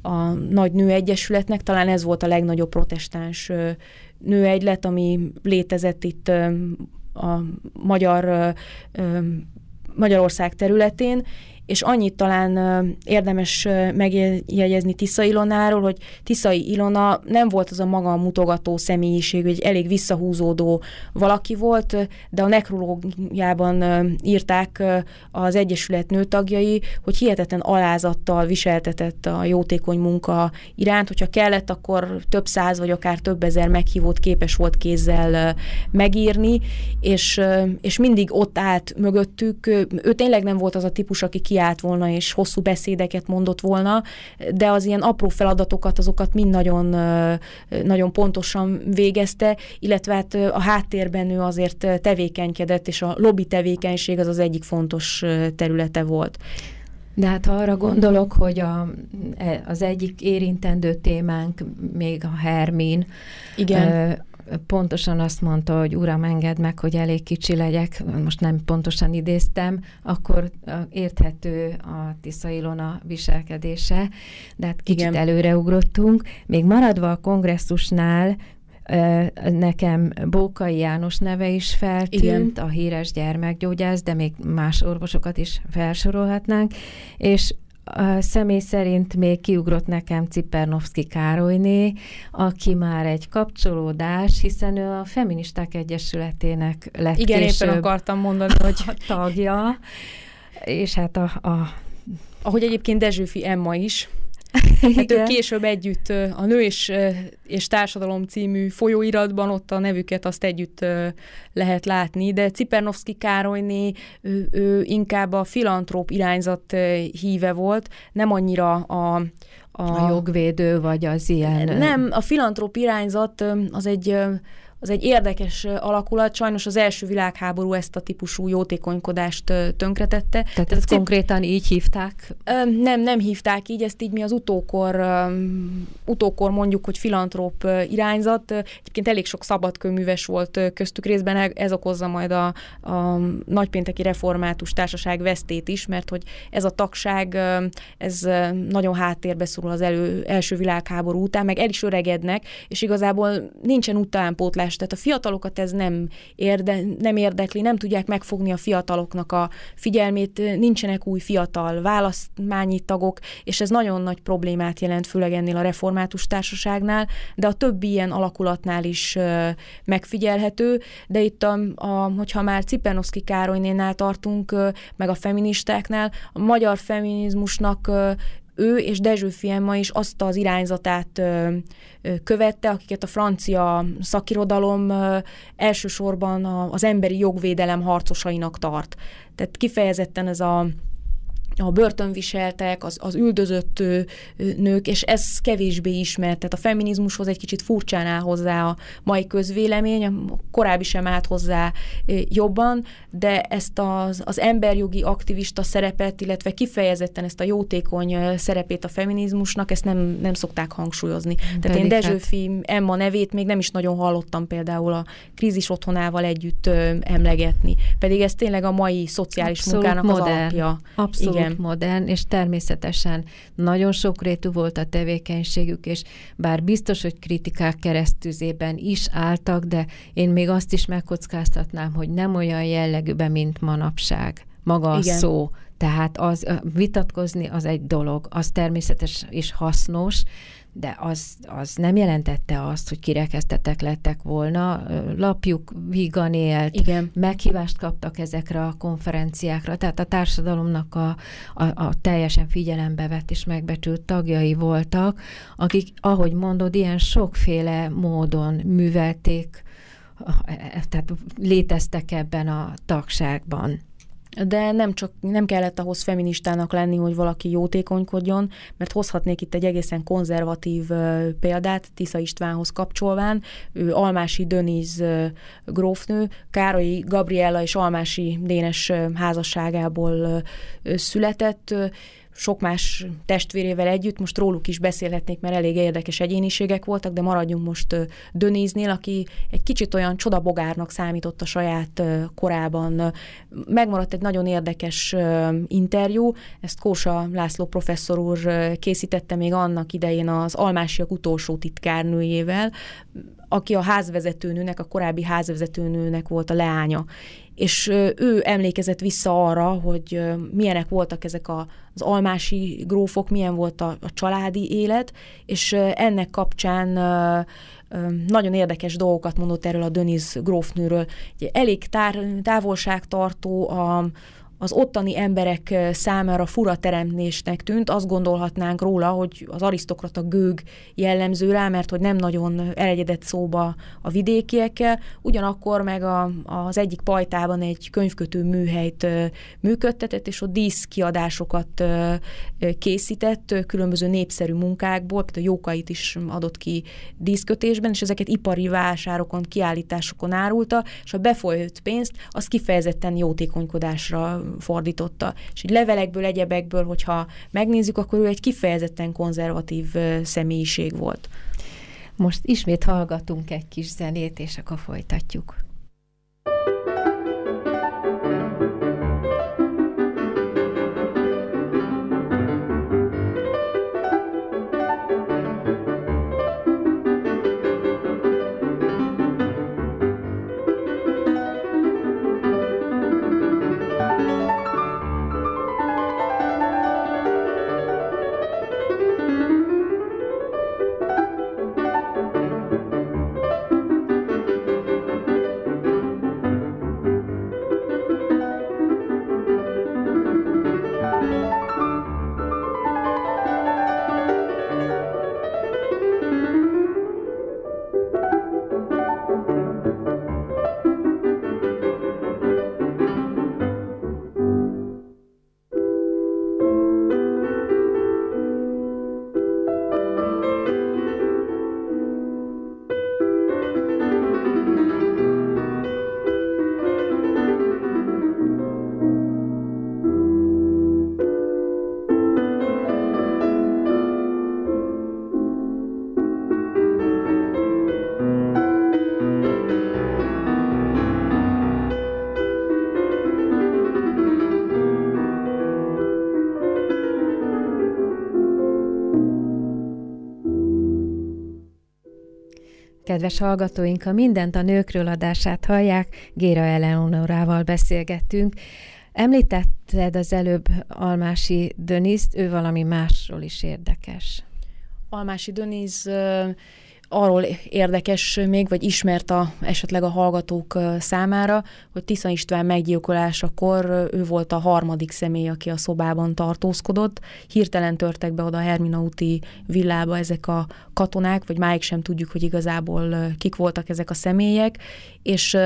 a nagy nőegyesületnek, talán ez volt a legnagyobb protestáns nőegylet, ami létezett itt a magyar Magyarország területén, és annyit talán érdemes megjegyezni Tisza Ilonáról, hogy Tiszai Ilona nem volt az a maga mutogató személyiség, hogy elég visszahúzódó valaki volt, de a nekrológiában írták az Egyesület nőtagjai, hogy hihetetlen alázattal viseltetett a jótékony munka iránt, hogyha kellett, akkor több száz vagy akár több ezer meghívót képes volt kézzel megírni, és, és mindig ott állt mögöttük. Ő tényleg nem volt az a típus, aki kiállt volna, és hosszú beszédeket mondott volna, de az ilyen apró feladatokat, azokat mind nagyon, nagyon pontosan végezte, illetve hát a háttérben ő azért tevékenykedett, és a lobby tevékenység az az egyik fontos területe volt. De hát ha arra gondolok, hogy a, e, az egyik érintendő témánk még a Hermin, Igen pontosan azt mondta, hogy uram, engedd meg, hogy elég kicsi legyek, most nem pontosan idéztem, akkor érthető a Tisza Ilona viselkedése, de hát kicsit Igen. előreugrottunk. Még maradva a kongresszusnál, nekem Bókai János neve is feltűnt, Igen. a híres gyermekgyógyász, de még más orvosokat is felsorolhatnánk, és a személy szerint még kiugrott nekem Cipernovszki Károlyné, aki már egy kapcsolódás, hiszen ő a Feministák Egyesületének lett Igen, éppen akartam mondani, hogy a tagja, és hát a, a ahogy egyébként Dezsőfi Emma is. Hát ők később együtt a Nő és, és Társadalom című folyóiratban ott a nevüket azt együtt lehet látni, de Cipernovszki Károlyné ő, ő inkább a filantróp irányzat híve volt, nem annyira a, a, a jogvédő, vagy az ilyen... Nem, a filantróp irányzat az egy az egy érdekes alakulat. Sajnos az első világháború ezt a típusú jótékonykodást tönkretette. Tehát, Tehát ezt konkrétan így hívták? Nem, nem hívták így, ezt így mi az utókor, utókor mondjuk, hogy filantróp irányzat. Egyébként elég sok szabadkőműves volt köztük részben, e, ez okozza majd a, a nagypénteki református társaság vesztét is, mert hogy ez a tagság, ez nagyon háttérbe szorul az elő, első világháború után, meg el is öregednek, és igazából nincsen utánpótlás változás, tehát a fiatalokat ez nem, érde, nem érdekli, nem tudják megfogni a fiataloknak a figyelmét, nincsenek új fiatal választmányi tagok, és ez nagyon nagy problémát jelent, főleg ennél a református társaságnál, de a többi ilyen alakulatnál is megfigyelhető, de itt, a, a, hogyha már Cipernoszki Károlynénál tartunk, meg a feministáknál, a magyar feminizmusnak ő és Dezső Emma is azt az irányzatát követte, akiket a francia szakirodalom elsősorban az emberi jogvédelem harcosainak tart. Tehát kifejezetten ez a a börtönviseltek, az, az üldözött nők, és ez kevésbé ismert. Tehát a feminizmushoz egy kicsit furcsán áll hozzá a mai közvélemény, a korábbi sem állt hozzá jobban, de ezt az, az emberjogi aktivista szerepet, illetve kifejezetten ezt a jótékony szerepét a feminizmusnak, ezt nem, nem szokták hangsúlyozni. Pedig Tehát én Dezsőfi hát... Emma nevét még nem is nagyon hallottam például a krízis otthonával együtt emlegetni. Pedig ez tényleg a mai szociális Abszolút munkának modern. az alapja. Abszolút Igen. Modern, és természetesen nagyon sokrétű volt a tevékenységük, és bár biztos, hogy kritikák keresztüzében is álltak, de én még azt is megkockáztatnám, hogy nem olyan jellegűben, mint manapság. Maga a Igen. szó. Tehát az vitatkozni az egy dolog, az természetes és hasznos, de az, az nem jelentette azt, hogy kirekesztettek lettek volna. Lapjuk vígan élt, Igen. meghívást kaptak ezekre a konferenciákra, tehát a társadalomnak a, a, a teljesen figyelembe vett és megbecsült tagjai voltak, akik, ahogy mondod, ilyen sokféle módon művelték, tehát léteztek ebben a tagságban. De nem csak nem kellett ahhoz feministának lenni, hogy valaki jótékonykodjon, mert hozhatnék itt egy egészen konzervatív példát Tisza Istvánhoz kapcsolván. Ő Almási Döniz grófnő, Károly Gabriella és Almási Dénes házasságából született sok más testvérével együtt, most róluk is beszélhetnék, mert elég érdekes egyéniségek voltak, de maradjunk most Dönéznél, aki egy kicsit olyan csodabogárnak számított a saját korában. Megmaradt egy nagyon érdekes interjú, ezt Kósa László professzor úr készítette még annak idején az Almásiak utolsó titkárnőjével, aki a házvezetőnőnek, a korábbi házvezetőnőnek volt a leánya és ő emlékezett vissza arra, hogy milyenek voltak ezek a, az almási grófok, milyen volt a, a családi élet, és ennek kapcsán nagyon érdekes dolgokat mondott erről a Döniz grófnőről. Elég tár, távolságtartó a, az ottani emberek számára fura teremtésnek tűnt, azt gondolhatnánk róla, hogy az arisztokrata gőg jellemző rá, mert hogy nem nagyon elegyedett szóba a vidékiekkel, ugyanakkor meg a, az egyik pajtában egy könyvkötő műhelyt működtetett, és ott díszkiadásokat készített különböző népszerű munkákból, például Jókait is adott ki díszkötésben, és ezeket ipari vásárokon, kiállításokon árulta, és a befolyott pénzt az kifejezetten jótékonykodásra fordította. És így levelekből, egyebekből, hogyha megnézzük, akkor ő egy kifejezetten konzervatív személyiség volt. Most ismét hallgatunk egy kis zenét, és akkor folytatjuk. Kedves hallgatóink, a Mindent a nőkről adását hallják, Géra Eleonorával beszélgettünk. Említetted az előbb Almási Döniszt, ő valami másról is érdekes. Almási Döniz arról érdekes még, vagy ismert a, esetleg a hallgatók számára, hogy Tisza István meggyilkolásakor ő volt a harmadik személy, aki a szobában tartózkodott. Hirtelen törtek be oda a Hermina úti villába ezek a katonák, vagy máig sem tudjuk, hogy igazából kik voltak ezek a személyek, és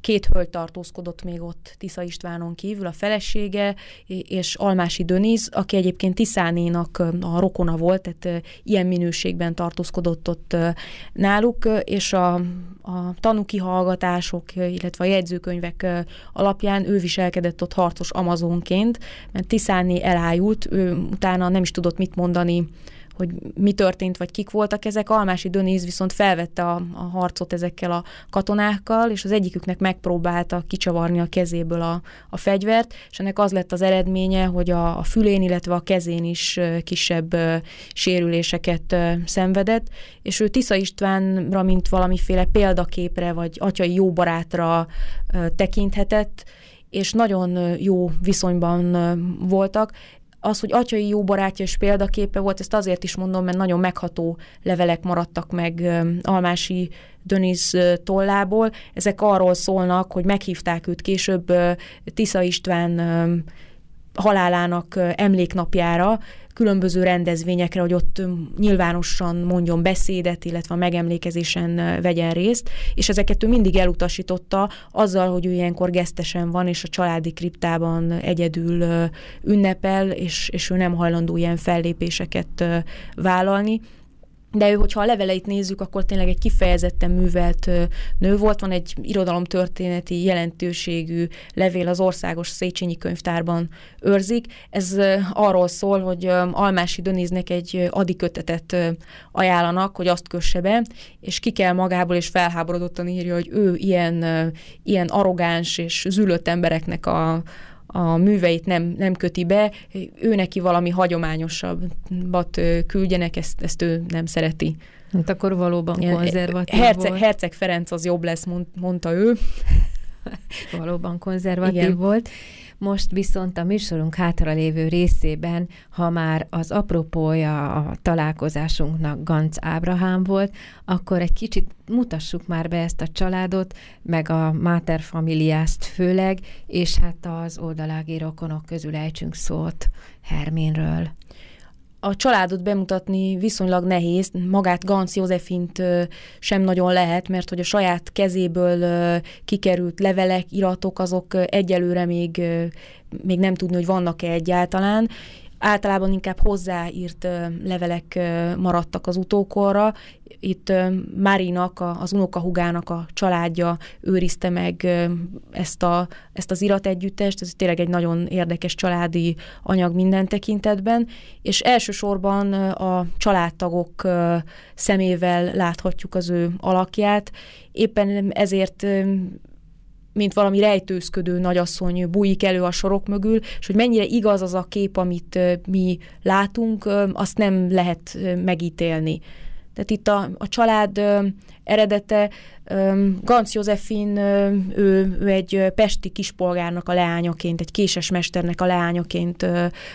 két hölgy tartózkodott még ott Tisza Istvánon kívül, a felesége és Almási Döniz, aki egyébként Tiszánénak a rokona volt, tehát ilyen minőségben tartózkodott ott náluk, és a, a tanúkihallgatások, illetve a jegyzőkönyvek alapján ő viselkedett ott harcos amazonként, mert Tiszáné elájult, ő utána nem is tudott mit mondani hogy mi történt, vagy kik voltak ezek. Almási Dönéz viszont felvette a, a harcot ezekkel a katonákkal, és az egyiküknek megpróbálta kicsavarni a kezéből a, a fegyvert, és ennek az lett az eredménye, hogy a, a fülén, illetve a kezén is kisebb sérüléseket szenvedett, és ő Tisza Istvánra, mint valamiféle példaképre, vagy atyai jó barátra tekinthetett, és nagyon jó viszonyban voltak az, hogy atyai jó barátja és példaképe volt, ezt azért is mondom, mert nagyon megható levelek maradtak meg Almási Döniz tollából. Ezek arról szólnak, hogy meghívták őt később Tisza István halálának emléknapjára, különböző rendezvényekre, hogy ott nyilvánosan mondjon beszédet, illetve a megemlékezésen vegyen részt, és ezeket ő mindig elutasította azzal, hogy ő ilyenkor gesztesen van, és a családi kriptában egyedül ünnepel, és, és ő nem hajlandó ilyen fellépéseket vállalni de ő, hogyha a leveleit nézzük, akkor tényleg egy kifejezetten művelt nő volt. Van egy irodalomtörténeti jelentőségű levél az Országos Széchenyi Könyvtárban őrzik. Ez arról szól, hogy Almási Döniznek egy adikötetet ajánlanak, hogy azt kösse be, és ki kell magából, és felháborodottan írja, hogy ő ilyen, ilyen arrogáns és zülött embereknek a, a műveit nem, nem köti be, ő neki valami hagyományosabbat küldjenek, ezt, ezt ő nem szereti. Hát akkor valóban konzervatív Herceg, volt. Herceg Ferenc az jobb lesz, mondta ő. valóban konzervatív Igen. volt. Most viszont a műsorunk hátralévő részében, ha már az apropója a találkozásunknak Ganz Ábrahám volt, akkor egy kicsit mutassuk már be ezt a családot, meg a Mater Familiászt főleg, és hát az oldalági rokonok közül ejtsünk szót Herménről a családot bemutatni viszonylag nehéz, magát Ganz Józefint sem nagyon lehet, mert hogy a saját kezéből kikerült levelek, iratok, azok egyelőre még, még nem tudni, hogy vannak-e egyáltalán, általában inkább hozzáírt levelek maradtak az utókorra. Itt Márinak, az unokahugának a családja őrizte meg ezt, a, ezt az irategyüttest, ez tényleg egy nagyon érdekes családi anyag minden tekintetben, és elsősorban a családtagok szemével láthatjuk az ő alakját, éppen ezért mint valami rejtőzködő nagyasszony bújik elő a sorok mögül, és hogy mennyire igaz az a kép, amit mi látunk, azt nem lehet megítélni. Tehát itt a, a család eredete Ganz Józefin, ő, ő egy pesti kispolgárnak a leányaként, egy késes mesternek a leányaként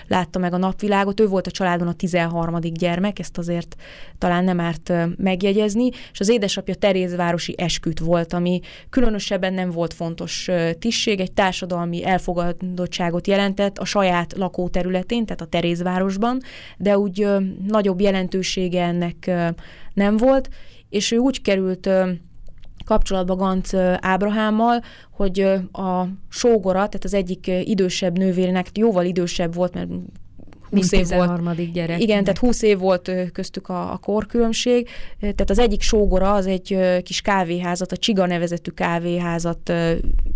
látta meg a napvilágot. Ő volt a családon a 13. gyermek, ezt azért talán nem árt megjegyezni, és az édesapja Terézvárosi esküt volt, ami különösebben nem volt fontos tisztség, egy társadalmi elfogadottságot jelentett a saját lakóterületén, tehát a Terézvárosban, de úgy nagyobb jelentősége ennek nem volt, és ő úgy került kapcsolatba Gantz Ábrahámmal, hogy a sógora, tehát az egyik idősebb nővérének, jóval idősebb volt, mert 20 év volt. gyerek. Igen, tehát 20 év volt köztük a, a korkülönbség. Tehát az egyik sógora az egy kis kávéházat, a Csiga nevezetű kávéházat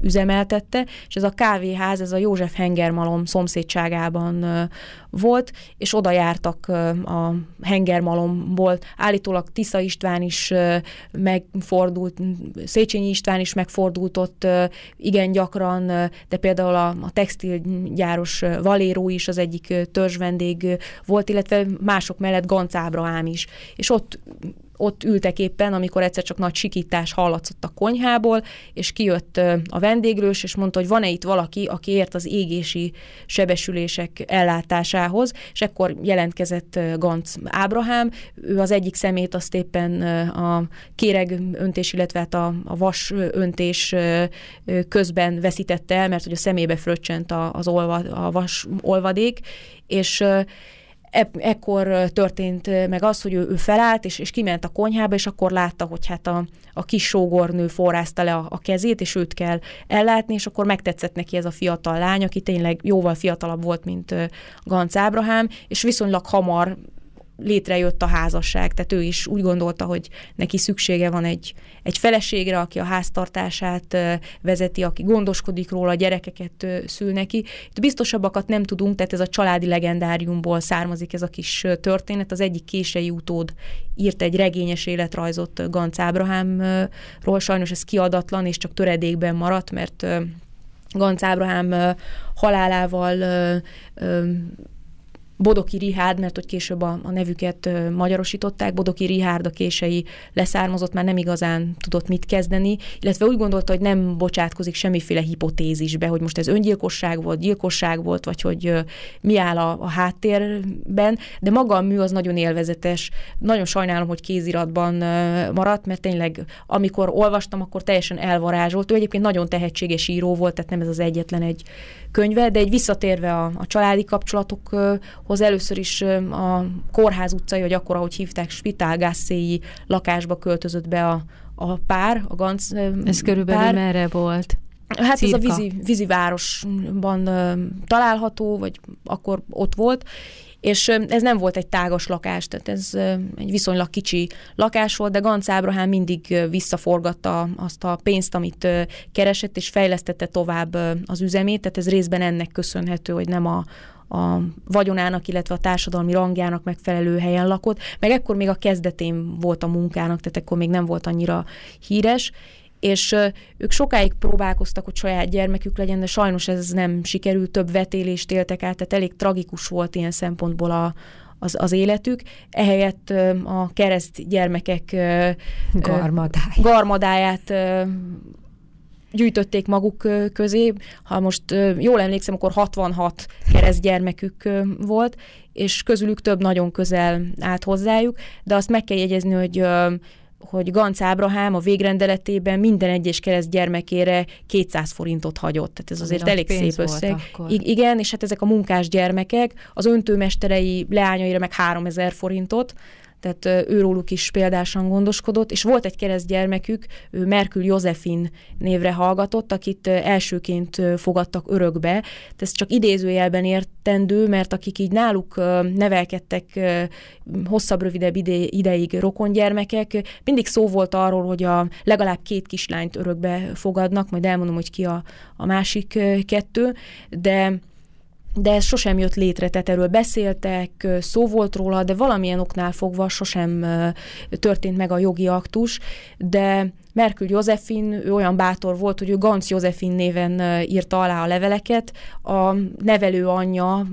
üzemeltette, és ez a kávéház, ez a József Hengermalom szomszédságában volt, és oda jártak a Hengermalomból. Állítólag Tisza István is megfordult, Széchenyi István is megfordult ott igen gyakran, de például a, a textilgyáros Valéró is az egyik törzs vendég volt, illetve mások mellett Ganz Ábrahám is. És ott ott ültek éppen, amikor egyszer csak nagy sikítás hallatszott a konyhából, és kijött a vendéglős, és mondta, hogy van-e itt valaki, aki ért az égési sebesülések ellátásához, és ekkor jelentkezett Ganz Ábrahám, ő az egyik szemét azt éppen a kéreg öntés, illetve hát a, a vas öntés közben veszítette el, mert hogy a szemébe fröccsent az olva, a vas olvadék, és ekkor történt meg az, hogy ő, ő felállt, és, és kiment a konyhába, és akkor látta, hogy hát a, a kis sógornő forrázta le a, a kezét, és őt kell ellátni, és akkor megtetszett neki ez a fiatal lány, aki tényleg jóval fiatalabb volt, mint Ganz Ábrahám, és viszonylag hamar létrejött a házasság, tehát ő is úgy gondolta, hogy neki szüksége van egy, egy feleségre, aki a háztartását vezeti, aki gondoskodik róla, a gyerekeket szül neki. Itt biztosabbakat nem tudunk, tehát ez a családi legendáriumból származik ez a kis történet. Az egyik kései utód írt egy regényes életrajzot Ganz Ábrahámról, sajnos ez kiadatlan, és csak töredékben maradt, mert Ganz Ábrahám halálával Bodoki Rihárd, mert hogy később a, a nevüket magyarosították, Bodoki Rihárd a kései leszármazott, már nem igazán tudott mit kezdeni, illetve úgy gondolta, hogy nem bocsátkozik semmiféle hipotézisbe, hogy most ez öngyilkosság volt, gyilkosság volt, vagy hogy mi áll a, a háttérben, de maga a mű az nagyon élvezetes. Nagyon sajnálom, hogy kéziratban maradt, mert tényleg amikor olvastam, akkor teljesen elvarázsolt. Ő egyébként nagyon tehetséges író volt, tehát nem ez az egyetlen egy könyve, de egy visszatérve a, a családi kapcsolatokhoz először is a Kórház utcai, vagy akkor, ahogy hívták, Spitálgászéi lakásba költözött be a, a pár, a Ganz Ez körülbelül pár. merre volt? Hát Cirka. ez a vízi, vízi városban található, vagy akkor ott volt, és ez nem volt egy tágas lakás, tehát ez egy viszonylag kicsi lakás volt, de Ganz Ábrahám mindig visszaforgatta azt a pénzt, amit keresett, és fejlesztette tovább az üzemét, tehát ez részben ennek köszönhető, hogy nem a, a vagyonának, illetve a társadalmi rangjának megfelelő helyen lakott, meg ekkor még a kezdetén volt a munkának, tehát ekkor még nem volt annyira híres, és ők sokáig próbálkoztak, hogy saját gyermekük legyen, de sajnos ez nem sikerült, több vetélést éltek át, tehát elég tragikus volt ilyen szempontból a, az, az életük. Ehelyett a kereszt gyermekek Garmadály. garmadáját gyűjtötték maguk közé. Ha most jól emlékszem, akkor 66 keresztgyermekük volt, és közülük több nagyon közel állt hozzájuk, de azt meg kell jegyezni, hogy hogy Ganz Ábrahám a végrendeletében minden egyes kereszt gyermekére 200 forintot hagyott. Tehát ez azért elég szép összeg. I- igen, és hát ezek a munkás gyermekek, az öntőmesterei leányaira meg 3000 forintot, tehát őróluk is példásan gondoskodott, és volt egy keresztgyermekük, ő Merkül Józefin névre hallgatott, akit elsőként fogadtak örökbe. Ez csak idézőjelben értendő, mert akik így náluk nevelkedtek hosszabb, rövidebb ide, ideig rokongyermekek, mindig szó volt arról, hogy a legalább két kislányt örökbe fogadnak, majd elmondom, hogy ki a, a másik kettő, de de ez sosem jött létre, tehát erről beszéltek, szó volt róla, de valamilyen oknál fogva sosem történt meg a jogi aktus, de Merkül Józefin, ő olyan bátor volt, hogy ő Ganz Józefin néven írta alá a leveleket, a nevelő anyja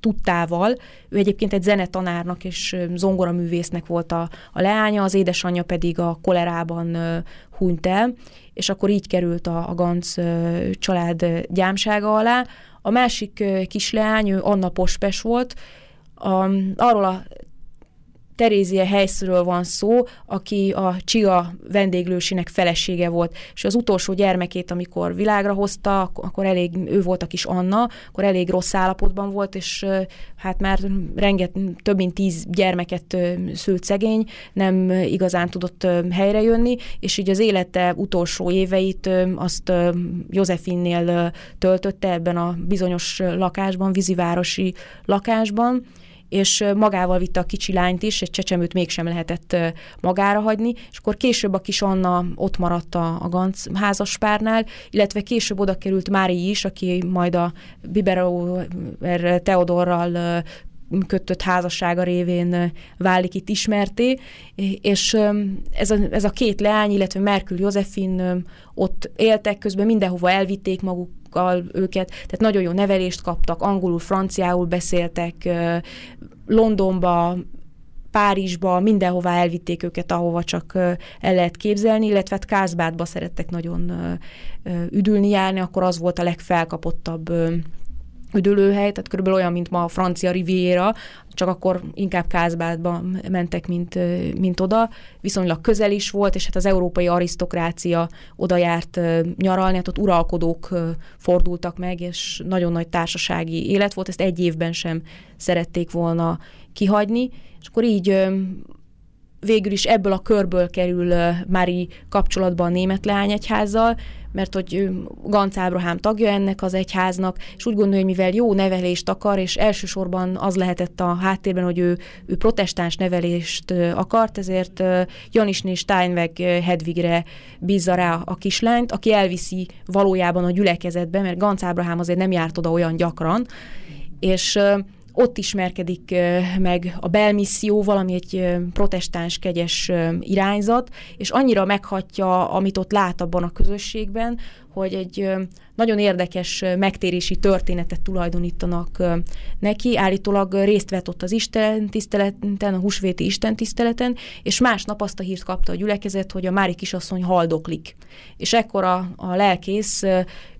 tudtával. Ő egyébként egy zenetanárnak és zongoraművésznek volt a, a leánya, az édesanyja pedig a kolerában hunyt el, és akkor így került a, a Ganz család gyámsága alá. A másik kisleány, ő Anna Pospes volt, a, arról a Terézia helyszről van szó, aki a Csiga vendéglősinek felesége volt, és az utolsó gyermekét, amikor világra hozta, akkor elég, ő volt a kis Anna, akkor elég rossz állapotban volt, és hát már renget, több mint tíz gyermeket szült szegény, nem igazán tudott helyrejönni, és így az élete utolsó éveit azt Józefinnél töltötte ebben a bizonyos lakásban, vízivárosi lakásban, és magával vitte a kicsi lányt is, egy csecsemőt mégsem lehetett magára hagyni, és akkor később a kis Anna ott maradt a, a Ganz házaspárnál, illetve később oda került Mári is, aki majd a Biberauer Teodorral kötött házassága révén válik itt ismerté, és ez a, ez a két leány, illetve Merkül Józefin ott éltek, közben mindenhova elvitték magukkal őket, tehát nagyon jó nevelést kaptak, angolul, franciául beszéltek, Londonba, Párizsba, mindenhová elvitték őket, ahova csak el lehet képzelni, illetve hát Kázbádba szerettek nagyon üdülni járni, akkor az volt a legfelkapottabb üdülőhely, tehát körülbelül olyan, mint ma a francia riviera, csak akkor inkább Kázbádba mentek, mint, mint oda. Viszonylag közel is volt, és hát az európai arisztokrácia oda járt nyaralni, hát ott uralkodók fordultak meg, és nagyon nagy társasági élet volt, ezt egy évben sem szerették volna kihagyni, és akkor így végül is ebből a körből kerül Mári kapcsolatban a német leányegyházzal, mert hogy Ganz Ábrahám tagja ennek az egyháznak, és úgy gondolja, hogy mivel jó nevelést akar, és elsősorban az lehetett a háttérben, hogy ő, ő protestáns nevelést akart, ezért Janisné Steinweg Hedvigre bízza rá a kislányt, aki elviszi valójában a gyülekezetbe, mert Ganz Ábrahám azért nem járt oda olyan gyakran, és ott ismerkedik meg a belmisszióval, ami egy protestáns kegyes irányzat, és annyira meghatja, amit ott lát abban a közösségben, hogy egy nagyon érdekes megtérési történetet tulajdonítanak neki. Állítólag részt vett ott az Isten tiszteleten, a húsvéti Isten tiszteleten, és másnap azt a hírt kapta a gyülekezet, hogy a Mári kisasszony haldoklik. És ekkor a, a lelkész,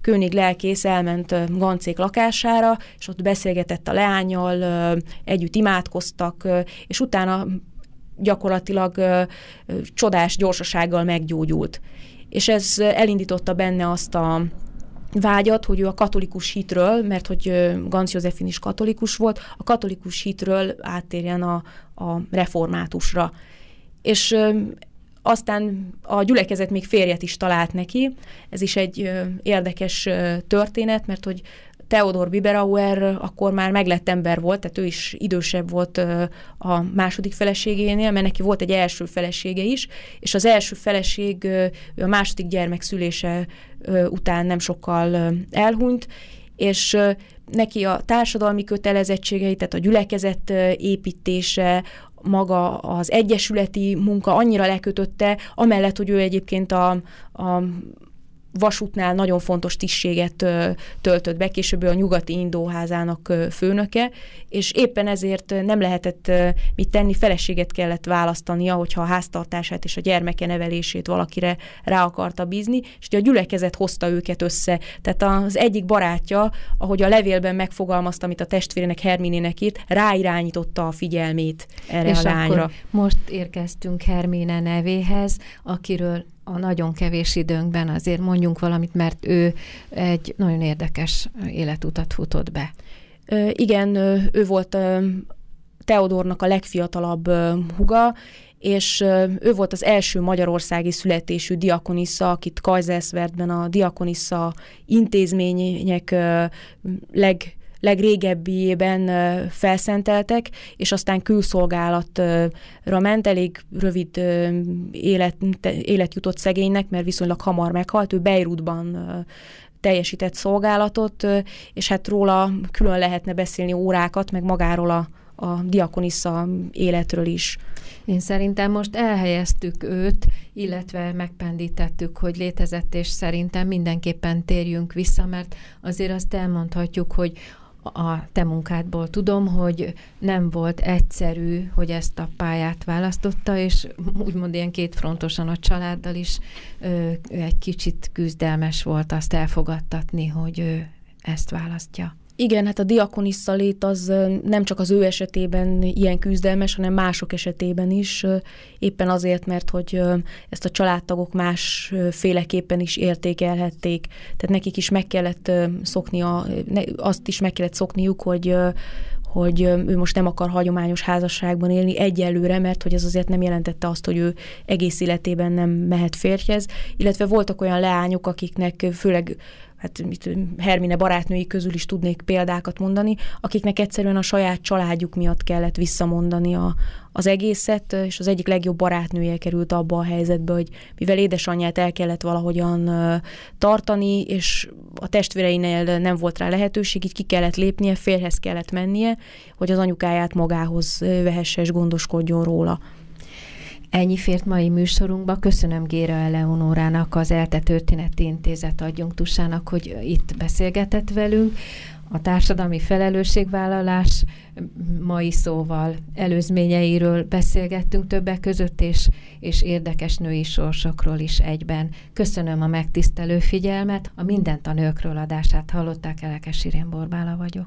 König lelkész elment Gancék lakására, és ott beszélgetett a leányjal, együtt imádkoztak, és utána gyakorlatilag csodás gyorsasággal meggyógyult és ez elindította benne azt a vágyat, hogy ő a katolikus hitről, mert hogy Ganz Józefin is katolikus volt, a katolikus hitről áttérjen a, a reformátusra. És aztán a gyülekezet még férjet is talált neki. Ez is egy érdekes történet, mert hogy Theodor Biberauer akkor már meglett ember volt, tehát ő is idősebb volt a második feleségénél, mert neki volt egy első felesége is, és az első feleség a második gyermek szülése után nem sokkal elhunyt, és neki a társadalmi kötelezettségei, tehát a gyülekezet építése, maga az egyesületi munka annyira lekötötte, amellett, hogy ő egyébként a, a vasútnál nagyon fontos tisztséget töltött be, később a nyugati indóházának főnöke, és éppen ezért nem lehetett mit tenni, feleséget kellett választania, hogyha a háztartását és a gyermeke nevelését valakire rá akarta bízni, és a gyülekezet hozta őket össze. Tehát az egyik barátja, ahogy a levélben megfogalmazta, amit a testvérének Herminének írt, ráirányította a figyelmét erre és a lányra. Most érkeztünk Hermine nevéhez, akiről a nagyon kevés időnkben azért mondjunk valamit, mert ő egy nagyon érdekes életutat futott be. Igen, ő volt Teodornak a legfiatalabb huga, és ő volt az első magyarországi születésű diakonissa, akit Kajzerszvertben a diakonissa intézmények leg legrégebbiében felszenteltek, és aztán külszolgálatra ment, elég rövid élet, élet jutott szegénynek, mert viszonylag hamar meghalt. Ő Beirutban teljesített szolgálatot, és hát róla külön lehetne beszélni órákat, meg magáról a, a diakonissa életről is. Én szerintem most elhelyeztük őt, illetve megpendítettük, hogy létezett, és szerintem mindenképpen térjünk vissza, mert azért azt elmondhatjuk, hogy a te munkádból tudom, hogy nem volt egyszerű, hogy ezt a pályát választotta, és úgymond ilyen kétfrontosan a családdal is ö, egy kicsit küzdelmes volt azt elfogadtatni, hogy ő ezt választja. Igen, hát a diakonissa lét az nem csak az ő esetében ilyen küzdelmes, hanem mások esetében is, éppen azért, mert hogy ezt a családtagok másféleképpen is értékelhették. Tehát nekik is meg kellett szokni, a, azt is meg kellett szokniuk, hogy hogy ő most nem akar hagyományos házasságban élni egyelőre, mert hogy ez azért nem jelentette azt, hogy ő egész életében nem mehet férjhez, illetve voltak olyan leányok, akiknek főleg hát mit, Hermine barátnői közül is tudnék példákat mondani, akiknek egyszerűen a saját családjuk miatt kellett visszamondani a, az egészet, és az egyik legjobb barátnője került abba a helyzetbe, hogy mivel édesanyját el kellett valahogyan tartani, és a testvéreinél nem volt rá lehetőség, így ki kellett lépnie, férhez kellett mennie, hogy az anyukáját magához vehesse és gondoskodjon róla. Ennyi fért mai műsorunkba. Köszönöm Géra Eleonórának, az ELTE Történeti Intézet adjunktusának, hogy itt beszélgetett velünk. A társadalmi felelősségvállalás mai szóval előzményeiről beszélgettünk többek között, és, és érdekes női sorsokról is egyben. Köszönöm a megtisztelő figyelmet. A Mindent a nőkről adását hallották, Elekes Irén Borbála vagyok.